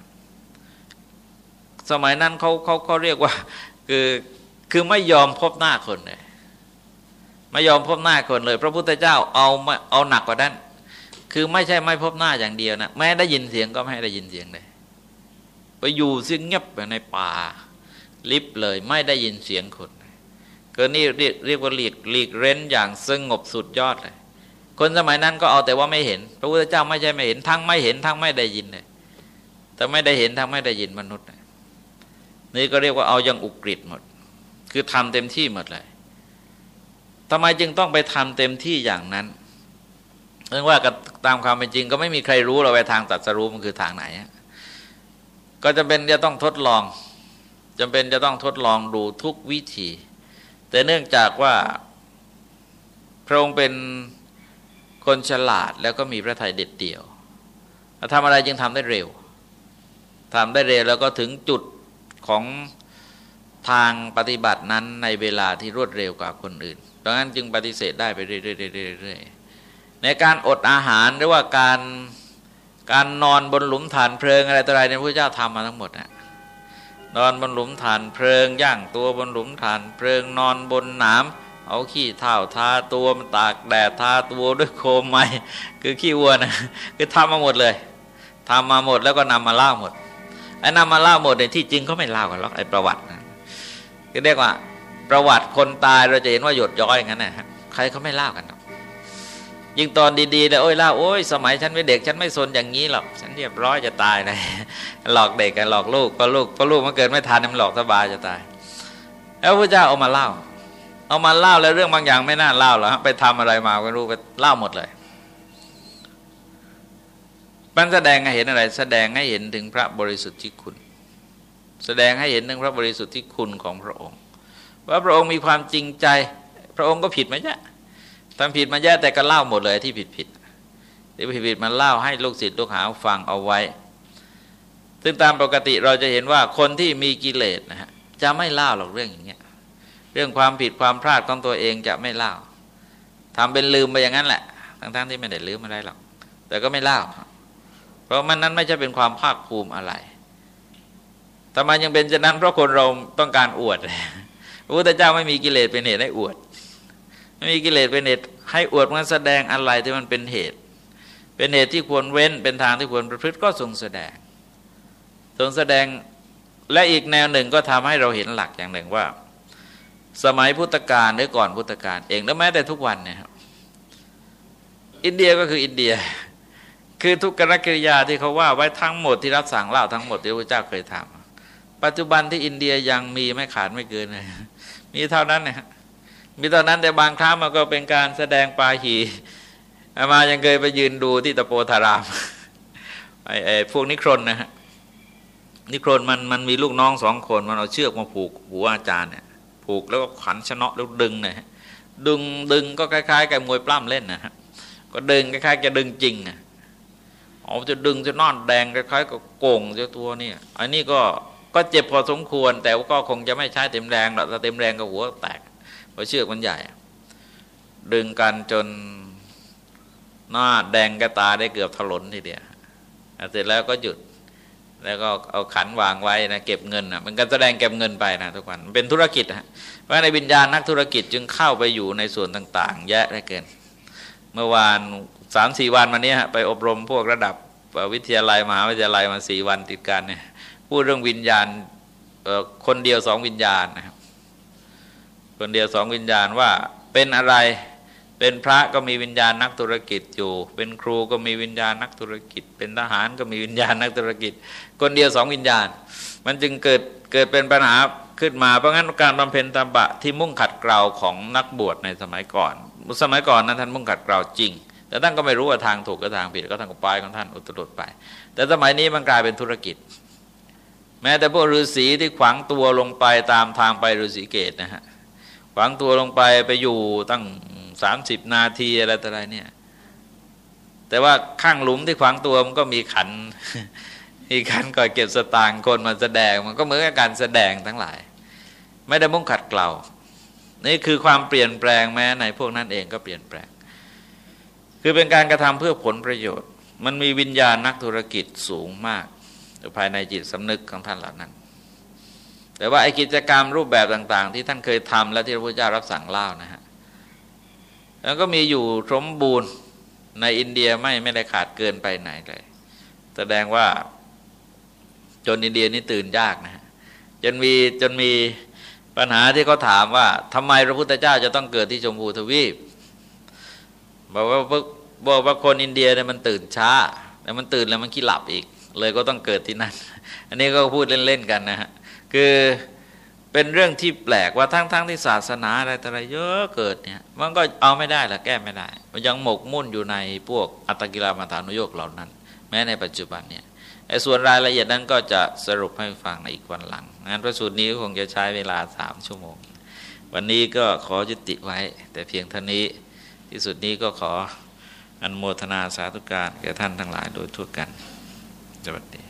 สมัยนั้นเขาเขาเขาเรียกว่าคือ คือไม่ยอมพบหน้าคนเลยไม่ยอมพบหน้าคนเลย พระพุทธเจ้าเอาเอาหนักกว่านั้น คือไม่ใช่ไม่พบหน้าอย่างเดียวนะแม้ได้ยินเสียงก็ไม่ได้ยินเสียงเลยไปอยู่ซึ่งเงียบในป่า ลิบเลยไม่ได้ยินเสียงคนก็นี่เรียกเรียกว่าหลีกหลีกเร้นอย่างสงบสุดยอดเลย คนสมัยนั้นก็เอาแต่ว่าไม่เห็น พระพุทธเจ้าไม่ใช่ไม่เห็นทั้งไม่เห็นทั้งไม่ได้ยินเลยแต่ไม่ได้เห็นทั้งไม่ได้ยินมนุษย์นี่ก็เรียกว่าเอาอย่างอุกฤษหมด คือทำเต็มที่หมดเลยทำไมจึงต้องไปทำเต็มที่อย่างนั้นเรื่องว่าตามความเป็นจริง ก็ไม่มีใครรู้เราไปทางตัดสรู้มันคือทางไหน ก็จะเป็นจะต้องทดลองจำเป็นจะต้องทดลองดูทุกวิธี แต่เนื่องจากว่าพระองค์เป็นคนฉลาดแล้วก็มีพระทัยเด็ดเดี่ยวทำอะไรจึงทำได้เร็วทำได้เร็วแล้วก็ถึงจุดของ ทางปฏิบัตินั้นในเวลาที่รวดเร็วกว่าคนอื่นดังนั้นจึงปฏิเสธได้ไปเรื่อยๆในการอดอาหารหรือว่าการการนอนบนหลุมฐานเพลิงอะไรต่ออะไรในพระเจ้าทำมาทั้งหมดนะนอนบนหลุมฐานเพลิง ย่างตัวบนหลุมฐานเพลิงนอนบนหนามเอาขี้เท้าทาตัวมันตากแดดทาตัวด้วยโคมไม้คือขี้วัวนะคือทำมาหมดเลยทำมาหมดแล้วก็นำมาเล่าหมดไอ้นำมาเล่าหมดในที่จริงเขาไม่เล่ากันหรอกไอ้ประวัตินะ ก็เรียกว่า ประวัติคนตายเราจะเห็นว่าหยดย้อยอย่างนั้นนะฮะใครเขาไม่เล่ากันหรอกยิ่งตอนดีๆเลยโอ้ยเล่าโอ้ยสมัยฉันเป็นเด็กฉันไม่สนอย่างนี้หรอกฉันเรียบร้อยจะตายเลยหลอกเด็กกันหลอกลูกก็ลูกก็ลูกมันเกิดไม่ทันมันหลอกสบายจะตาย แล้วพระเจ้าเอามาเล่า เอามาเล่าแล้วเรื่องบางอย่างไม่น่าเล่าหรอกไปทำอะไรมาไม่รู้ไปเล่าหมดเลยมันแสดงให้เห็นอะไร แสดงให้เห็นถึงพระบริสุทธิ์ที่คุณ แสดงให้เห็นถึงพระบริสุทธิ์ที่คุณของพระองค์ ว่าพระองค์มีความจริงใจ พระองค์ก็ผิดไหมจ๊ะทำผิดมาแย่แต่ก็เล่าหมดเลยที่ผิดผิดที่ผิดผิดมันเล่าให้ลูกศิษย์ลูกหาฟังเอาไว้ ซึ่งตามปกติเราจะเห็นว่าคนที่มีกิเลสนะฮะจะไม่เล่าหรอกเรื่องอย่างเงี้ย เรื่องความผิดความพลาดของตัวเองจะไม่เล่าทำเป็นลืมไปอย่างนั้นแหละ ทั้งๆที่ไม่ได้ลืมอะไรหรอก แต่ก็ไม่เล่า เพราะมันนั้นไม่ใช่เป็นความภาคภูมิอะไร ทำไมยังเป็นเช่นนั้น เพราะคนเราต้องการอวดพระพุทธเจ้าไม่มีกิเลสเป็นเหตุให้อวด ไม่มีกิเลสเป็นเหตุให้อวดมันแสดงอะไรที่มันเป็นเหตุ เป็นเหตุที่ควรเว้นเป็นทางที่ควรประพฤติก็ทรงแสดง ทรงแสดงและอีกแนวหนึ่งก็ทำให้เราเห็นหลักอย่างหนึ่งว่า สมัยพุทธกาลหรือก่อนพุทธกาลเองแล้วแม้แต่ทุกวันเนี่ยครับอินเดียก็คืออินเดีย คือทุกกรกิริยาที่เขาว่าไว้ทั้งหมดที่รับสั่งเล่าทั้งหมดที่พระเจ้าเคยทำ ปัจจุบันที่อินเดียยังมีไม่ขาดไม่เกินเลยมีเท่านั้นนะมีเท่านั้นแต่บางครั้งมันก็เป็นการแสดงปาหีมายังเคยไปยืนดูที่ตะโปธารามไอ้ไอ้พวกนิครนนะฮะนิครนมันมันมีลูกน้องสองคนมันเอาเชือกมาผูกหัวอาจารย์เนี่ยผูกแล้วก็ขันชนะแล้วดึงเนะฮะดึงดึงก็คล้ายๆกับมวยปล้ำเล่นนะฮะก็ดึงคล้ายๆจะดึงจริงอะเอาจะดึงจะนอนแดงคล้ายๆกับโก่งเจ้าตัวเนี่ยอันนี้ก็ ก็เจ็บพอสมควร แต่ว่าก็คงจะไม่ใช้เต็มแรงหรอกถ้าเต็มแรงก็หัวแตกเพราะเชือกมันใหญ่ ดึงกันจนหน้าแดงกระตาได้เกือบถลนทีเดียวเสร็จแล้วก็หยุดแล้วก็เอาขันวางไว้นะเก็บเงินนะมันก็แสดงเก็บเงินไปนะทุกวันเป็นธุรกิจนะเพราะในวิญญาณนักธุรกิจจึงเข้าไปอยู่ในส่วนต่างๆ แยะได้เกิน เมื่อวานสามสี่วันมานี้ไปอบรมพวกระดับวิทยาลัยมหาวิทยาลัยมาสี่วันติดกันเนี่ย พูดเรื่องวิญญาณคนเดียวสองวิญญาณนะครับคนเดียวสองวิญญาณว่าเป็นอะไรเป็นพระก็มีวิญญาณนักธุรกิจอยู่ เป็นครูก็มีวิญญาณนักธุรกิจ เป็นทหารก็มีวิญญาณนักธุรกิจ คนเดียวสองวิญญาณ มันจึงเกิดเกิดเป็นปัญหาขึ้นมาเพราะงั้นการบำเพ็ญตบะที่มุ่งขัดเกลาของนักบวชในสมัยก่อน สมัยก่อนนั้นท่านมุ่งขัดเกลาจริง แต่ท่านก็ไม่รู้ว่าทางถูกกับทางผิดก็ทางกปายของท่านอุตรุดไป แต่สมัยนี้มันกลายเป็นธุรกิจ แม้แต่พวกฤาษีที่ขวางตัวลงไปตามทางไปฤาษีเกตนะฮะขวางตัวลงไปไปอยู่ตั้งสามสิบนาทีอะไรต่ออะไรเนี่ย แต่ว่าข้างหลุมที่ขวางตัวมันก็มีขันมีขันก่อยเก็บสตางค์คนมาแสดงมันก็เหมือนกับการแสดงทั้งหลาย ไม่ได้มุ่งขัดเกลานี่คือความเปลี่ยนแปลงแม้ในพวกนั้นเองก็เปลี่ยนแปลง คือเป็นการกระทำเพื่อผลประโยชน์ มันมีวิญญาณนักธุรกิจสูงมาก ภายในจิตสำนึกของท่านเหล่านั้น แต่ว่าไอกิจกรรมรูปแบบต่างๆ ที่ท่านเคยทำและที่พระพุทธเจ้ารับสั่งเล่านะฮะแล้วก็มีอยู่สมบูรณ์ในอินเดียไม่ไม่ได้ขาดเกินไปไหนเลยแสดงว่าจนอินเดียนี่ตื่นยากนะฮะจนมีจนมีปัญหาที่เขาถามว่าทำไมพระพุทธเจ้าจะต้องเกิดที่ชมพูทวีปบอกว่าบอกว่าคนอินเดียเนี่ยมันตื่นช้าแต่มันตื่นแล้วมันขี้หลับอีก เลยก็ต้องเกิดที่นั่น อันนี้ก็พูดเล่นๆกันนะฮะ คือเป็นเรื่องที่แปลกว่าทั้งๆทที่ศาสนาอะไรต่อะไรเยอะเกิดเนี่ย มันก็เอาไม่ได้ละแก้ไม่ได้ มันยังหมกมุ่นอยู่ในพวกอัตกิลามาฐานุโยกเหล่านั้น แม้ในปัจจุบันเนี่ยไอ้ส่วนรายละเอียดนั้นก็จะสรุปให้ฟังในอีกวันหลังงานพระสูตรนี้คงจะใช้เวลาสามชั่วโมง วันนี้ก็ขอจุติไว้ แต่เพียงเท่านี้ที่สุดนี้ก็ขออนโมทนาสาธุการแก่ท่านทั้งหลายโดยทั่วกัน สวัสดี